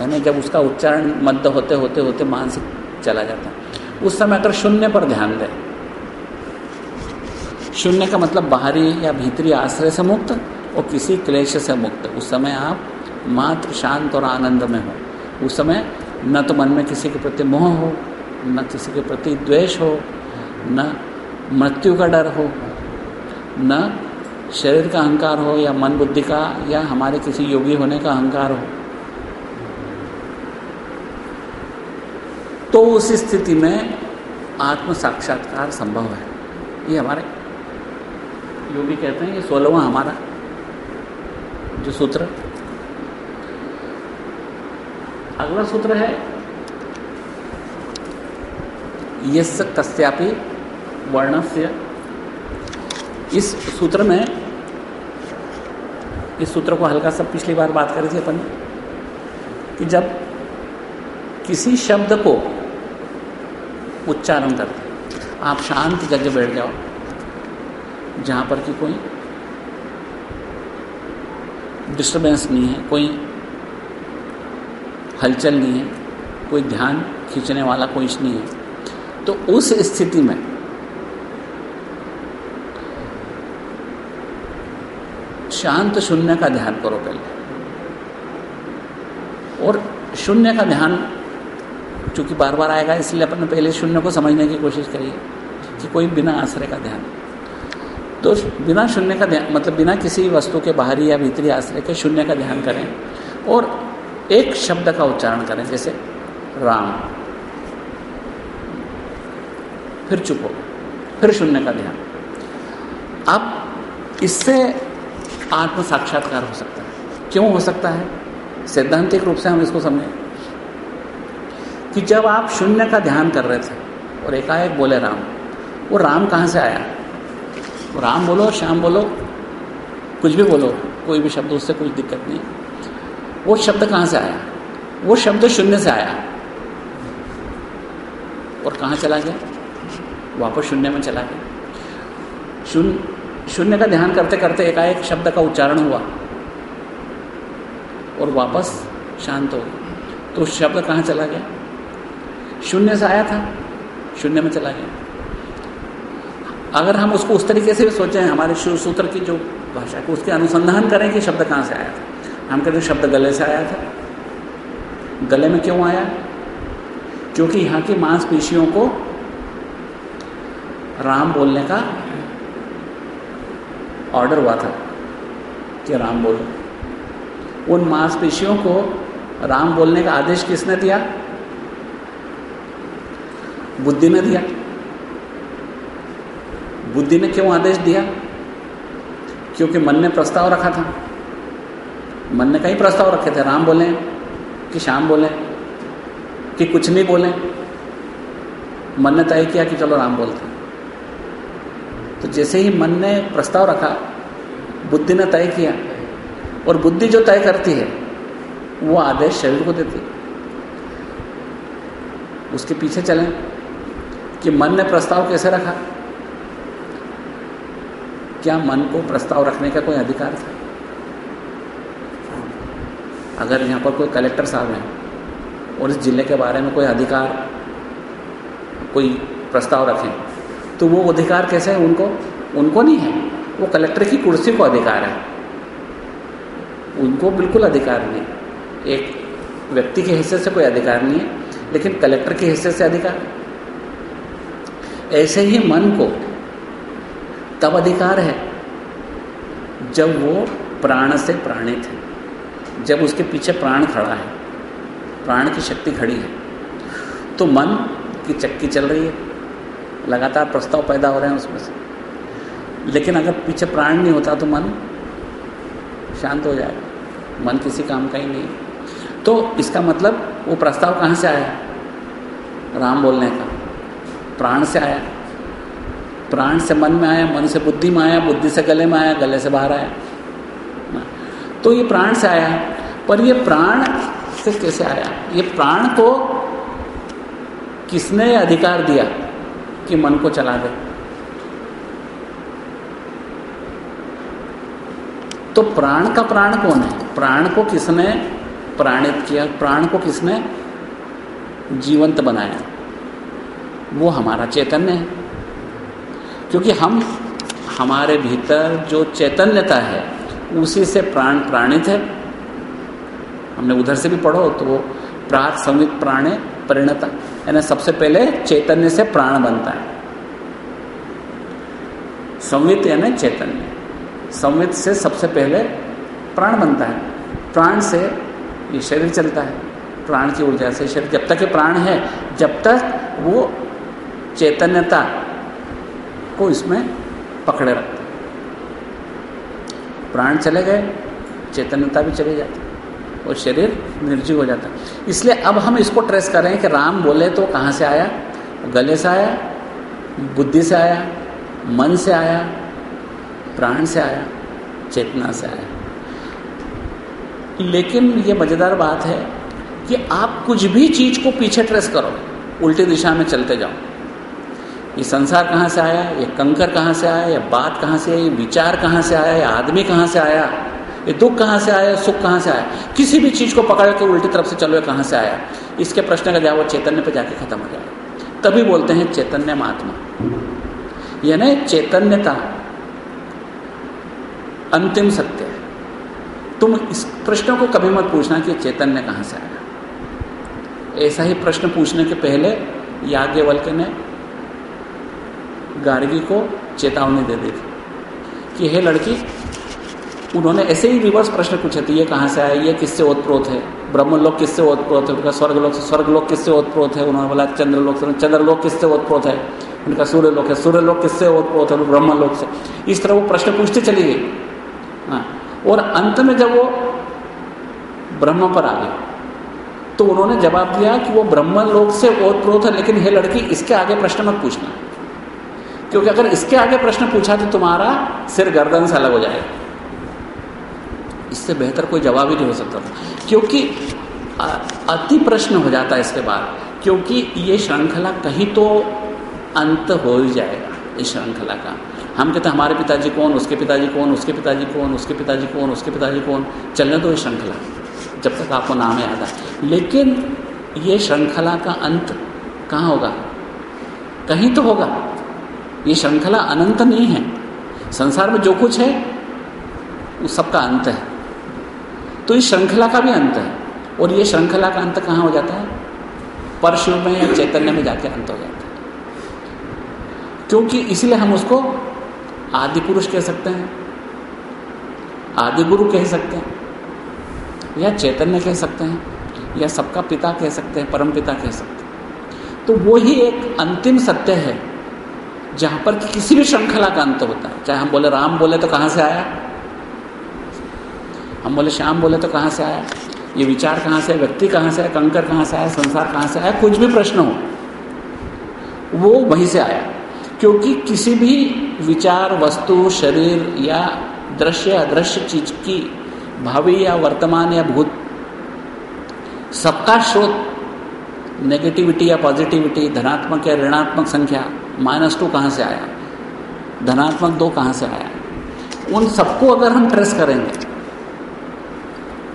यानी जब उसका उच्चारण मध्य होते होते होते मानसिक चला जाता है, उस समय अगर शून्य पर ध्यान दें, शून्य का मतलब बाहरी या भीतरी आश्रय से मुक्त और किसी क्लेश से मुक्त, उस समय आप मात्र शांत और आनंद में हो। उस समय न तो मन में किसी के प्रति मोह हो, न किसी के प्रति द्वेष हो, न मृत्यु का डर हो, न शरीर का अहंकार हो या मन बुद्धि का या हमारे किसी योगी होने का अहंकार हो। तो उस स्थिति में आत्म साक्षात्कार संभव है। ये हमारे योगी कहते हैं, ये सोलहवा हमारा जो सूत्र। अगला सूत्र है यस कस्यापि वर्णस्य। इस सूत्र में, इस सूत्र को हल्का सा पिछली बार बात करी थी अपन, कि जब किसी शब्द को उच्चारण करते आप शांत जगह बैठ जाओ, जहाँ पर कि कोई डिस्टर्बेंस नहीं है, कोई हलचल नहीं है, कोई ध्यान खींचने वाला कोई नहीं है। तो उस स्थिति में शांत शून्य का ध्यान करो पहले। और शून्य का ध्यान चूँकि बार बार आएगा, इसलिए अपन पहले शून्य को समझने की कोशिश करिए कि कोई बिना आश्रय का ध्यान। तो बिना शून्य का ध्यान मतलब बिना किसी वस्तु के बाहरी या भीतरी आश्रय के शून्य का ध्यान करें। और एक शब्द का उच्चारण करें, जैसे राम। फिर चुप, फिर शून्य का ध्यान। अब इससे आत्म साक्षात्कार हो सकता है। क्यों हो सकता है? सैद्धांतिक रूप से हम इसको समझें। कि जब आप शून्य का ध्यान कर रहे थे और एकाएक बोले राम, वो राम कहाँ से आया? राम बोलो, श्याम बोलो, कुछ भी बोलो, कोई भी शब्द, उससे कुछ दिक्कत नहीं। वो शब्द कहाँ से आया? वो शब्द शून्य से आया। और कहाँ चला गया? वापस शून्य में चला गया। शून्य शून्य का ध्यान करते करते एकाएक शब्द का उच्चारण हुआ। और वापस शांत हो गया। तो शब्द कहाँ चला गया? शून्य से आया था। शून्य में चला गया। अगर हम उसको उस तरीके से भी सोचें, हमारे सूत्र की जो भाषा को उसके अनुसंधान करें कि शब्द कहाँ से आया था। हम कहते शब्द गले से आया था। गले में क्यों आया? क्योंकि यहाँ की मांसपेशियों को राम बोलने का ऑर्डर हुआ था कि राम बोलो। उन मांसपेशियों को राम बोलने का आदेश किसने दिया? बुद्धि ने दिया। बुद्धि ने क्यों आदेश दिया? क्योंकि मन ने प्रस्ताव रखा था। मन ने कई प्रस्ताव रखे थे, राम बोले, कि श्याम बोले, कि कुछ नहीं बोले। मन ने तय किया कि चलो राम बोलते तो जैसे ही मन ने प्रस्ताव रखा, बुद्धि ने तय किया, और बुद्धि जो तय करती है, वो आदेश शरीर को देती है। उसके पीछे चलें, कि मन ने प्रस्ताव कैसे रखा? क्या मन को प्रस्ताव रखने का कोई अधिकार था? अगर यहाँ पर कोई कलेक्टर साहब हैं और इस ज़िले के बारे में कोई अधिकार, कोई प्रस्ताव रखें तो वो अधिकार कैसे है उनको? उनको नहीं है। वो कलेक्टर की कुर्सी को अधिकार है। उनको बिल्कुल अधिकार नहीं एक व्यक्ति के हिस्से से कोई अधिकार नहीं है, लेकिन कलेक्टर के हिस्से से अधिकार। ऐसे ही मन को तब अधिकार है जब वो प्राण से प्राणित है। जब उसके पीछे प्राण खड़ा है, प्राण की शक्ति खड़ी है तो मन की चक्की चल रही है, लगातार प्रस्ताव पैदा हो रहे हैं उसमें से। लेकिन अगर पीछे प्राण नहीं होता तो मन शांत हो जाएगा, मन किसी काम का ही नहीं तो इसका मतलब वो प्रस्ताव कहाँ से आया? राम बोलने का, प्राण से आया। प्राण से मन में आया, मन से बुद्धि में आया, बुद्धि से गले में आया, गले से बाहर आया। तो ये प्राण से आया। पर ये प्राण से कैसे आया? ये प्राण को किसने अधिकार दिया कि मन को चला दे? तो प्राण का प्राण कौन है? प्राण को किसने प्राणित किया? प्राण को किसने जीवंत बनाया? वो हमारा चैतन्य है। क्योंकि हम, हमारे भीतर जो चैतन्यता है उसी से प्राण प्राणित है। हमने उधर से भी पढ़ो तो वो प्राग संवित प्राण परिणता यानी सबसे पहले चैतन्य से प्राण बनता है। संवित यानी चैतन्य। संवित से सबसे पहले प्राण बनता है। प्राण से ये शरीर चलता है। प्राण की ऊर्जा से शरीर। जब तक ये प्राण है, जब तक वो चैतन्यता को इसमें पकड़े रखता है। प्राण चले गए चैतन्यता भी चली जाती और शरीर निर्जीव हो जाता। इसलिए अब हम इसको ट्रेस कर रहे हैं कि राम बोले तो कहाँ से आया? गले से आया, बुद्धि से आया, मन से आया, प्राण से आया, चेतना से आया। लेकिन ये मज़ेदार बात है कि आप कुछ भी चीज़ को पीछे ट्रेस करो, उल्टी दिशा में चलते जाओ। ये संसार कहाँ से आया? ये कंकर कहाँ से आया? ये बात कहाँ से आई? विचार कहाँ से आया? ये आदमी कहाँ से आया? ये दुख कहाँ से आया? सुख कहाँ से आया? किसी भी चीज़ को पकड़ के उल्टी तरफ़ से चलो कहाँ से आया? इसके प्रश्न का जवाब चैतन्य पे जाके खत्म हो जाए तभी बोलते हैं चैतन्य महात्मा यानी चैतन्यता अंतिम सत्य है। तुम इस प्रश्न को कभी मत पूछना कि चैतन्य कहाँ से आया। ऐसा ही प्रश्न पूछने के पहले याज्ञवल्क्य ने गार्गी को चेतावनी दे दी थी कि हे लड़की, उन्होंने ऐसे ही रिवर्स प्रश्न पूछे थे, ये कहाँ से आया, ये किससे ओतप्रोत है? ब्रह्मलोक किससे ओतप्रोत है? उनका स्वर्गलोक स्वर्गलोक किससे ओतप्रोत है? उन्होंने बोला, चंद्रलोक से। चंद्रलोक किससे ओतप्रोत है? उनका सूर्यलोक है। सूर्यलोक किससे ओतप्रोत है? ब्रह्मलोक से। इस तरह वो प्रश्न पूछते चली गई। हाँ। और अंत में जब वो ब्रह्म पर आ गए तो उन्होंने जवाब दिया कि वो ब्रह्मलोक से ओतप्रोत है, लेकिन हे लड़की, इसके आगे प्रश्न मत पूछना। क्योंकि अगर इसके आगे प्रश्न पूछा तो तुम्हारा सिर गर्दन से अलग हो जाएगा। इससे बेहतर कोई जवाब ही नहीं हो सकता था। क्योंकि अति प्रश्न हो जाता है इसके बाद, क्योंकि ये श्रृंखला कहीं तो अंत हो ही जाएगा, इस श्रृंखला का। हम कहते हैं, हमारे पिताजी कौन, उसके पिताजी कौन, उसके पिताजी कौन, उसके पिताजी कौन, उसके पिताजी कौन? चलने दो ये श्रृंखला, जब तक आपको नाम याद आए। लेकिन ये श्रृंखला का अंत कहाँ होगा? कहीं तो होगा। ये श्रृंखला अनंत नहीं है। संसार में जो कुछ है उस सबका अंत है। तो इस श्रृंखला का भी अंत है। और ये श्रृंखला का अंत कहाँ हो जाता है? परशु में या चैतन्य में जाके अंत हो जाता है। क्योंकि इसलिए हम उसको आदि पुरुष कह सकते हैं आदि गुरु कह सकते हैं, या चैतन्य कह सकते हैं, या सबका पिता कह सकते हैं परम पिता कह सकते हैं। तो वो ही एक अंतिम सत्य है। जहाँ पर कि किसी भी श्रृंखला का अंत होता है। चाहे हम बोले राम बोले तो कहाँ से आया? हम बोले श्याम बोले तो कहाँ से आया? ये विचार कहाँ से है व्यक्ति कहाँ से आया? कंकर कहाँ से आया? संसार कहाँ से आया? कुछ भी प्रश्न हो, वो वहीं से आया। क्योंकि किसी भी विचार, वस्तु, शरीर या दृश्य, अदृश्य चीज़ की भावी या वर्तमान या भूत, सबका स्रोत नेगेटिविटी या पॉजिटिविटी धनात्मक या ऋणात्मक संख्या माइनस टू कहाँ से आया? धनात्मक दो कहाँ से आया? उन सबको अगर हम ट्रेस करेंगे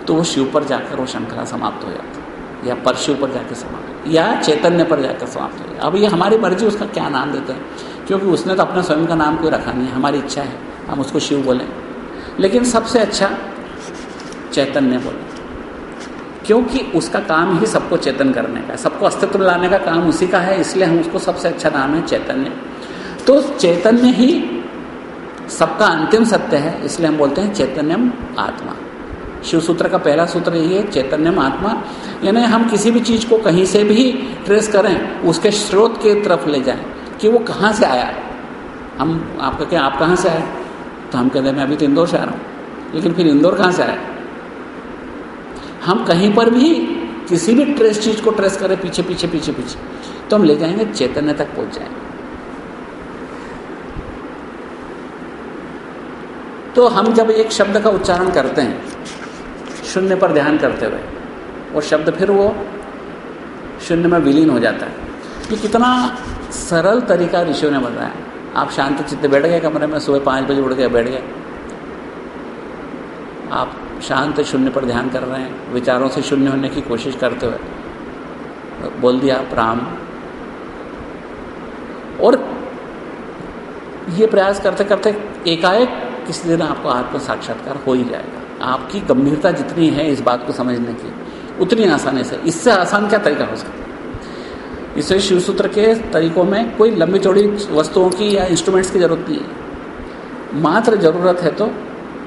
तो वो शिव पर जाकर वो श्रृंखला समाप्त हो जाती या परशिव पर जाकर समाप्त, या चैतन्य पर जाकर समाप्त हो जाए अब ये हमारी मर्ज़ी, उसका क्या नाम देते हैं? क्योंकि उसने तो अपने स्वयं का नाम कोई रखा नहीं है, हमारी इच्छा है, हम उसको शिव बोलें। लेकिन सबसे अच्छा चैतन्य बोले। क्योंकि उसका काम ही सबको चेतन करने का सबको अस्तित्व लाने का काम उसी का है, इसलिए हम उसको सबसे अच्छा नाम है चैतन्य। तो चैतन्य ही सबका अंतिम सत्य है, इसलिए हम बोलते हैं चैतन्यम आत्मा। शिव सूत्र का पहला सूत्र यही है, चैतन्यम आत्मा। यानी हम किसी भी चीज़ को कहीं से भी ट्रेस करें, उसके स्रोत के तरफ़ ले जाएँ कि वो कहाँ से आया हम आपका क्या, आप कहाँ से आए? तो हम कहते हैं, मैं अभी तो इंदौर से आ रहा हूँ। लेकिन फिर इंदौर कहाँ से आया? हम कहीं पर भी किसी भी ट्रेस चीज़ को ट्रेस करें, पीछे पीछे पीछे पीछे तो हम ले जाएँगे, चैतन्य तक पहुँच जाएँगे तो हम जब एक शब्द का उच्चारण करते हैं, शून्य पर ध्यान करते हुए और शब्द फिर वो शून्य में विलीन हो जाता है। ये कितना सरल तरीका ऋषियों ने बताया। आप शांत चित्त बैठ गए कमरे में, सुबह पाँच बजे उठ गए, बैठ गए। आप शांत शून्य पर ध्यान कर रहे हैं, विचारों से शून्य होने की कोशिश करते हुए। बोल दिया, राम। और ये प्रयास करते करते एकाएक किसी दिन आपको आत्म साक्षात्कार हो ही जाएगा। आपकी गंभीरता जितनी है इस बात को समझने की, उतनी आसानी से। इससे आसान क्या तरीका हो सकता है? इससे शिवसूत्र के तरीकों में कोई लंबी चौड़ी वस्तुओं की या इंस्ट्रूमेंट्स की ज़रूरत नहीं है। मात्र ज़रूरत है तो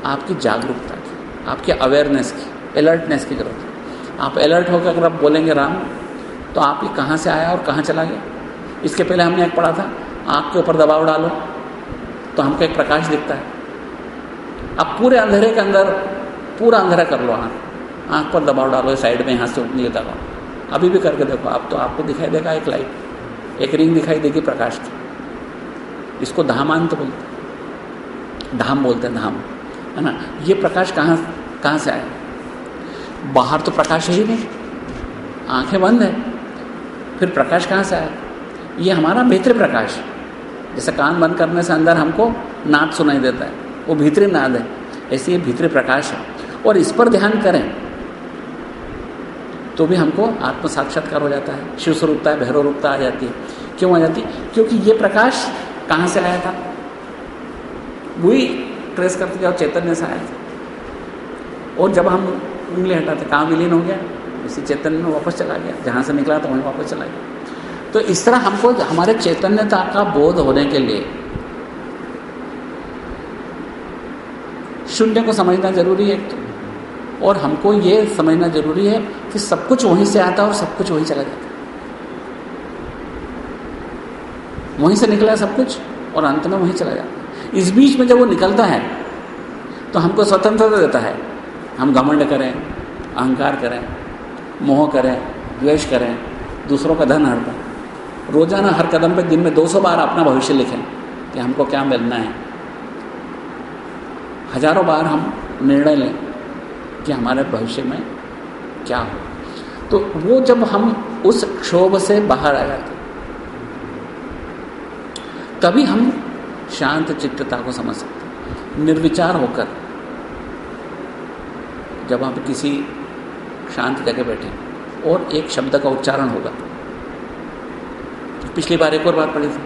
आपकी जागरूकता। आपकी अवेयरनेस की अलर्टनेस की ज़रूरत है। आप अलर्ट होकर अगर आप बोलेंगे राम तो आप ये कहाँ से आया और कहाँ चला गया? इसके पहले हमने एक पढ़ा था आँख के ऊपर दबाव डालो तो हमको एक प्रकाश दिखता है। अब पूरे अंधेरे के अंदर, पूरा अंधेरा कर लो आँख। आँख पर दबाव डालो साइड में यहाँ से उंगली दबाओ अभी भी करके देखो आप तो आपको दिखाई देगा एक लाइट एक रिंग दिखाई देगी प्रकाश की। इसको धामांत बोलते धाम बोलते हैं, धाम। है ना? ये प्रकाश कहाँ कहाँ से आया? बाहर तो प्रकाश है ही नहीं। आँखें बंद है। फिर प्रकाश कहाँ से आया? ये हमारा भीतरी प्रकाश जैसे कान बंद करने से अंदर हमको नाद सुनाई देता है। वो भीतरी नाद है। ऐसे ये भीतरी प्रकाश है। और इस पर ध्यान करें तो भी हमको आत्म साक्षात्कार हो जाता है। शिव स्वरूपता भैरव रूपता आ जाती है। क्यों आ जाती? है क्योंकि ये प्रकाश कहाँ से आया था? वही ट्रेस करते जाओ चैतन्य से आया था। और जब हम उंगली हटाते कहाँ विलीन हो गया इसी चैतन्य में वापस चला गया। जहाँ से निकला था वहीं वापस चला गया। तो इस तरह हमको हमारे चैतन्यता का बोध होने के लिए शून्य को समझना ज़रूरी है। तो और हमको ये समझना ज़रूरी है कि सब कुछ वहीं से आता है और सब कुछ वहीं चला जाता। है वहीं से निकला सब कुछ और अंत में वहीं चला जाता। है इस बीच में जब वो निकलता है तो हमको स्वतंत्रता देता है। हम घमंड करें, अहंकार करें, मोह करें, द्वेष करें, दूसरों का धन हड़पें रोज़ाना हर कदम पे दिन में 200 बार अपना भविष्य लिखें कि हमको क्या मिलना है। हज़ारों बार हम निर्णय लें कि हमारे भविष्य में क्या हो। तो वो जब हम उस क्षोभ से बाहर आ जाते तभी हम शांत चित्तता को समझ सकते निर्विचार होकर जब आप किसी शांत जगह बैठे और एक शब्द का उच्चारण होगा। पिछली बार एक और बात पड़ी थी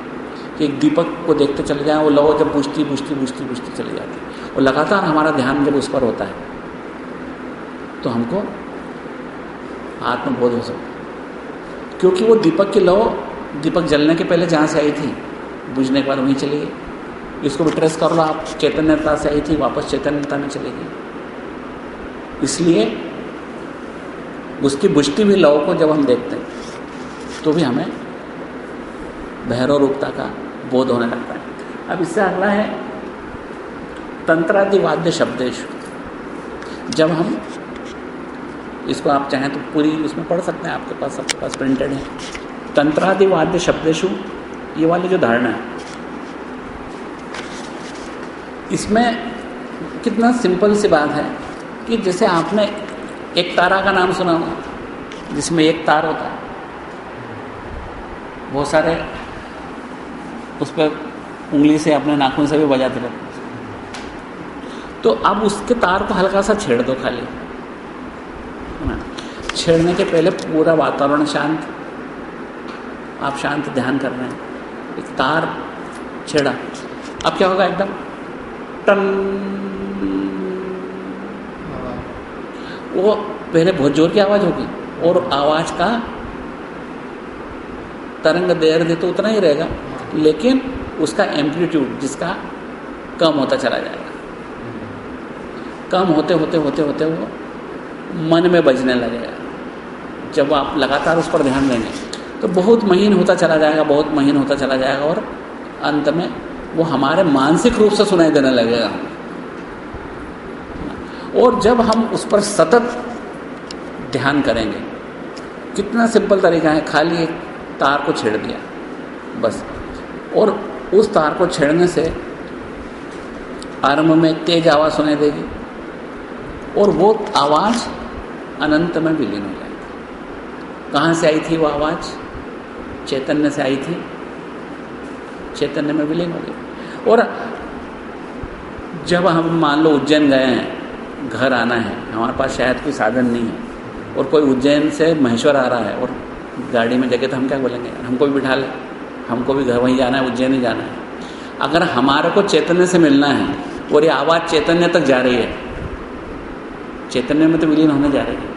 कि एक दीपक को देखते चले जाएँ, वो लव जब बुझती बुझती बुझती बुझती चली जाती और लगातार हमारा ध्यान जब उस पर होता है तो हमको आत्मबोध हो सकता क्योंकि वो दीपक की लौ, दीपक जलने के पहले जहाँ से आई थी, बुझने के बाद वहीं चली गई। इसको भी ट्रेस कर लो, आप चैतन्यता से आई थी, वापस चैतन्यता में चली गई। इसलिए उसकी बुष्टि भी लव को जब हम देखते हैं तो भी हमें भैरव रूपता का बोध होने लगता है। अब इससे अगला है, तंत्रादि वाद्य शब्देश। जब हम इसको आप चाहें तो पूरी उसमें पढ़ सकते हैं, आपके पास सबके पास प्रिंटेड है। तंत्रादि वाद्य शब्देशु, ये वाली जो धारणा है इसमें कितना सिंपल सी बात है कि जैसे आपने एक तारा का नाम सुना होगा जिसमें एक तार होता है, बहुत सारे उस पर उंगली से अपने नाखून से भी बजाते रहते तो अब उसके तार को हल्का सा छेड़ दो खाली। छेड़ने के पहले पूरा वातावरण शांत, आप शांत ध्यान कर रहे हैं। एक तार छेड़ा। अब क्या होगा एकदम? टन वो पहले बहुत ज़ोर की आवाज़ होगी, और आवाज़ का तरंग देर दे तो उतना ही रहेगा, लेकिन उसका एम्पलीट्यूड जिसका कम होता चला जाएगा। कम होते होते होते होते वो मन में बजने लगेगा। जब आप लगातार उस पर ध्यान देंगे तो बहुत महीन होता चला जाएगा, बहुत महीन होता चला जाएगा, और अंत में वो हमारे मानसिक रूप से सुनाई देने लगेगा। और जब हम उस पर सतत ध्यान करेंगे, कितना सिंपल तरीका है, खाली एक तार को छेड़ दिया, बस। और उस तार को छेड़ने से आरंभ में तेज आवाज़ सुनाई देगी, और वो आवाज़ अनंत में विलीन हो जाएगी। कहाँ से आई थी वो आवाज़? चैतन्य से आई थी। चैतन्य में विलीन हो गई। और जब हम मान लो उज्जैन गए हैं, घर आना है, हमारे पास शायद कोई साधन नहीं है, और कोई उज्जैन से महेश्वर आ रहा है, और गाड़ी में जगह तो हम क्या बोलेंगे? हमको भी बिठा ले, हमको भी घर वहीं जाना है, उज्जैन ही जाना है। अगर हमारे को चैतन्य से मिलना है, और ये आवाज़ चैतन्य तक जा रही है, चैतन्य में तो विलीन होने जा रही है।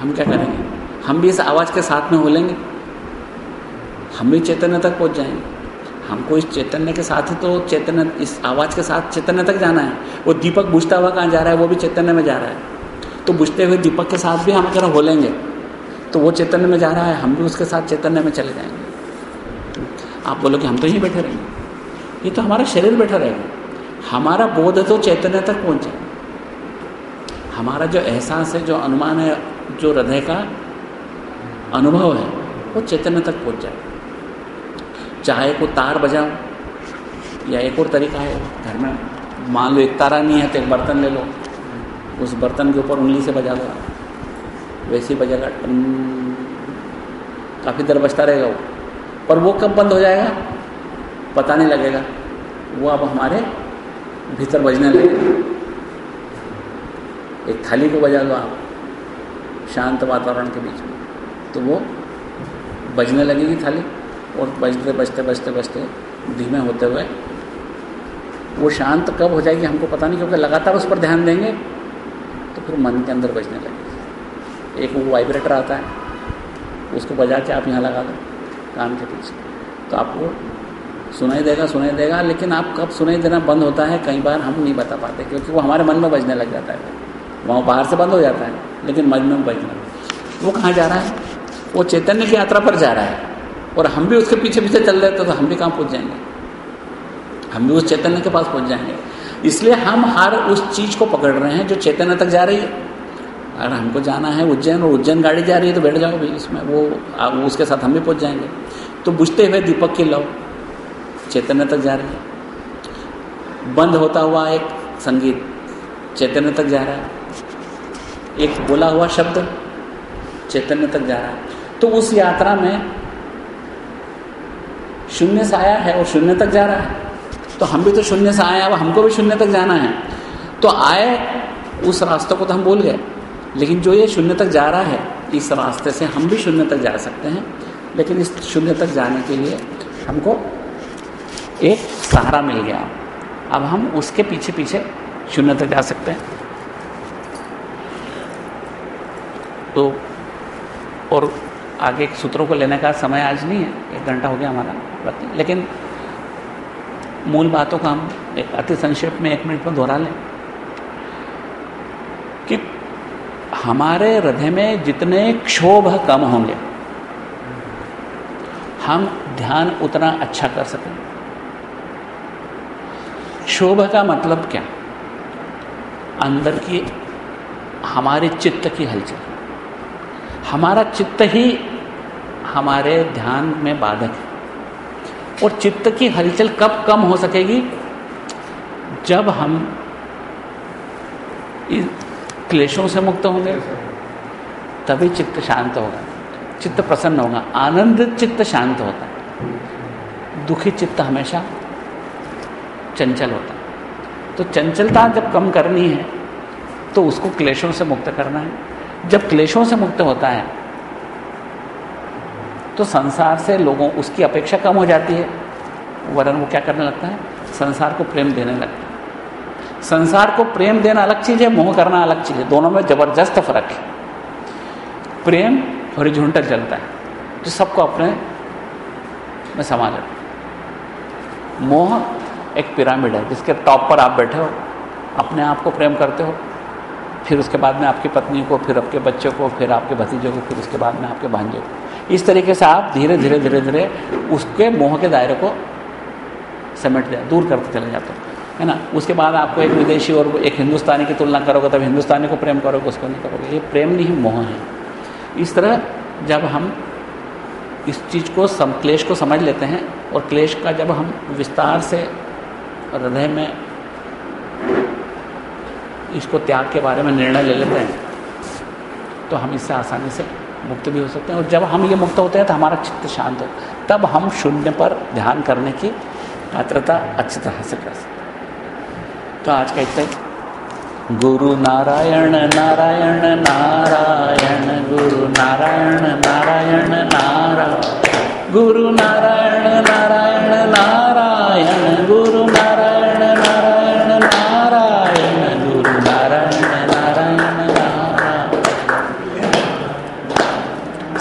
हम क्या करेंगे? हम भी इस आवाज़ के साथ में हो लेंगे? हम भी चैतन्य तक पहुँच जाएँगे। हमको इस चैतन्य के साथ ही तो चैतन्य, इस आवाज़ के साथ चैतन्य तक जाना है। वो दीपक बुझता हुआ कहाँ जा रहा है? वो भी चैतन्य में जा रहा है। तो बुझते हुए दीपक के साथ भी हम अगर हो लेंगे तो वो चैतन्य में जा रहा है, हम भी उसके साथ चैतन्य में चले जाएँगे। आप बोलो कि हम तो यहीं बैठे रहेंगे। ये तो हमारा शरीर बैठा रहेगा। हमारा बोध तो चैतन्य तक पहुँच। हमारा जो एहसास है, जो अनुमान है, जो हृदय का अनुभव है, वो चैतन्य तक पहुँच। जाए चाहे को तार बजाओ या एक और तरीका है, घर में मान लो एक तारा नहीं है तो एक बर्तन ले लो, उस बर्तन के ऊपर उंगली से बजा दो। वैसे बजेगा काफ़ी देर बजता रहेगा वो। पर वो कब बंद हो जाएगा? पता नहीं लगेगा। वो अब हमारे भीतर बजने लगेगा एक थाली को बजा दो आप, शांत वातावरण के बीच में। तो वो बजने लगेगी थाली। और बजते बजते बजते बजते धीमे होते हुए। वो शांत कब हो जाएगी हमको पता नहीं, क्योंकि लगातार उस पर ध्यान देंगे तो फिर मन के अंदर बजने लगेगी। एक वो वाइब्रेटर आता है, उसको बजा के आप यहाँ लगा दो, कान के पीछे। तो आपको सुनाई देगा सुनाई देगा, लेकिन आप कब सुनाई देना बंद होता है, कई बार हम नहीं बता पाते, क्योंकि वो हमारे मन में बजने लग जाता है। वहाँ बाहर से बंद हो जाता है, लेकिन मन में बजना वो कहाँ जा रहा है? वो चैतन्य की यात्रा पर जा रहा है। और हम भी उसके पीछे पीछे चल रहे थे तो हम भी कहाँ पहुँच जाएँगे? हम भी उस चैतन्य के पास पहुँच जाएँगे। इसलिए हम हर उस चीज़ को पकड़ रहे हैं जो चैतन्य तक जा रही है। अगर हमको जाना है उज्जैन और उज्जैन गाड़ी जा रही है तो बैठ जाओ भाई इसमें वो, उसके साथ हम भी पहुँच जाएँगे। तो बुझते हुए दीपक की लव चैतन्य तक जा रही है। बंद होता हुआ एक संगीत चैतन्य तक जा रहा है। एक बोला हुआ शब्द चैतन्य तक जा रहा है। तो उस यात्रा में शून्य से आया है और शून्य तक जा रहा है। तो हम भी तो शून्य से आए हैं, अब हमको भी शून्य तक जाना है। तो आए, उस रास्ते को तो हम भूल गए। लेकिन जो ये शून्य तक जा रहा है, इस रास्ते से हम भी शून्य तक जा सकते हैं। लेकिन इस शून्य तक जाने के लिए हमको एक सहारा मिल गया। अब हम उसके पीछे पीछे शून्य तक जा सकते हैं। तो और आगे सूत्रों को लेने का समय आज नहीं है। एक घंटा हो गया हमारा लेकिन मूल बातों का हम अति संक्षेप में एक मिनट में दोहरा लें कि हमारे हृदय में जितने क्षोभ कम होंगे, हम ध्यान उतना अच्छा कर सकें। क्षोभ का मतलब क्या? अंदर की हमारे चित्त की हलचल। हमारा चित्त ही हमारे ध्यान में बाधक है। और चित्त की हलचल कब कम हो सकेगी? जब हम इन क्लेशों से मुक्त होंगे, तभी चित्त शांत होगा। चित्त प्रसन्न होगा, आनंद चित्त शांत होता है। दुखी चित्त हमेशा चंचल होता है। तो चंचलता जब कम करनी है तो उसको क्लेशों से मुक्त करना है। जब क्लेशों से मुक्त होता है तो संसार से लोगों, उसकी अपेक्षा कम हो जाती है। वरन वो क्या करने लगता है? संसार को प्रेम देने लगता है। संसार को प्रेम देना अलग चीज़ है, मोह करना अलग चीज़ है। दोनों में ज़बरदस्त फ़र्क है। प्रेम हॉरिजॉन्टल चलता है। जो सबको अपने में समा जाता मोह एक पिरामिड है, जिसके टॉप पर आप बैठे हो, अपने आप को प्रेम करते हो। फिर उसके बाद में आपकी पत्नी को, फिर आपके बच्चों को, फिर आपके भतीजों को, फिर उसके बाद में आपके भांजे को। इस तरीके से आप धीरे धीरे धीरे धीरे उसके मोह के दायरे को समेट दिया दूर करते चले जाते हो, है ना? उसके बाद आपको एक विदेशी और एक हिंदुस्तानी की तुलना करोगे, तब हिंदुस्तानी को प्रेम करोगे, उसको नहीं करोगे। ये प्रेम नहीं, मोह है। इस तरह जब हम इस चीज़ को सम, क्लेश को समझ लेते हैं और क्लेश का जब हम विस्तार से हृदय में इसको त्याग के बारे में निर्णय ले लेते हैं तो हम इससे आसानी से मुक्त भी हो सकते हैं। और जब हम ये मुक्त होते हैं तो हमारा चित्त शांत हो। तब हम शून्य पर ध्यान करने की पात्रता अच्छी तरह से कर सकते तो आज का इतना ही। गुरु नारायण नारायण नारायण, गुरु नारायण नारायण नारायण। गुरु नारायण नारायण नारायण, गुरु नारायण।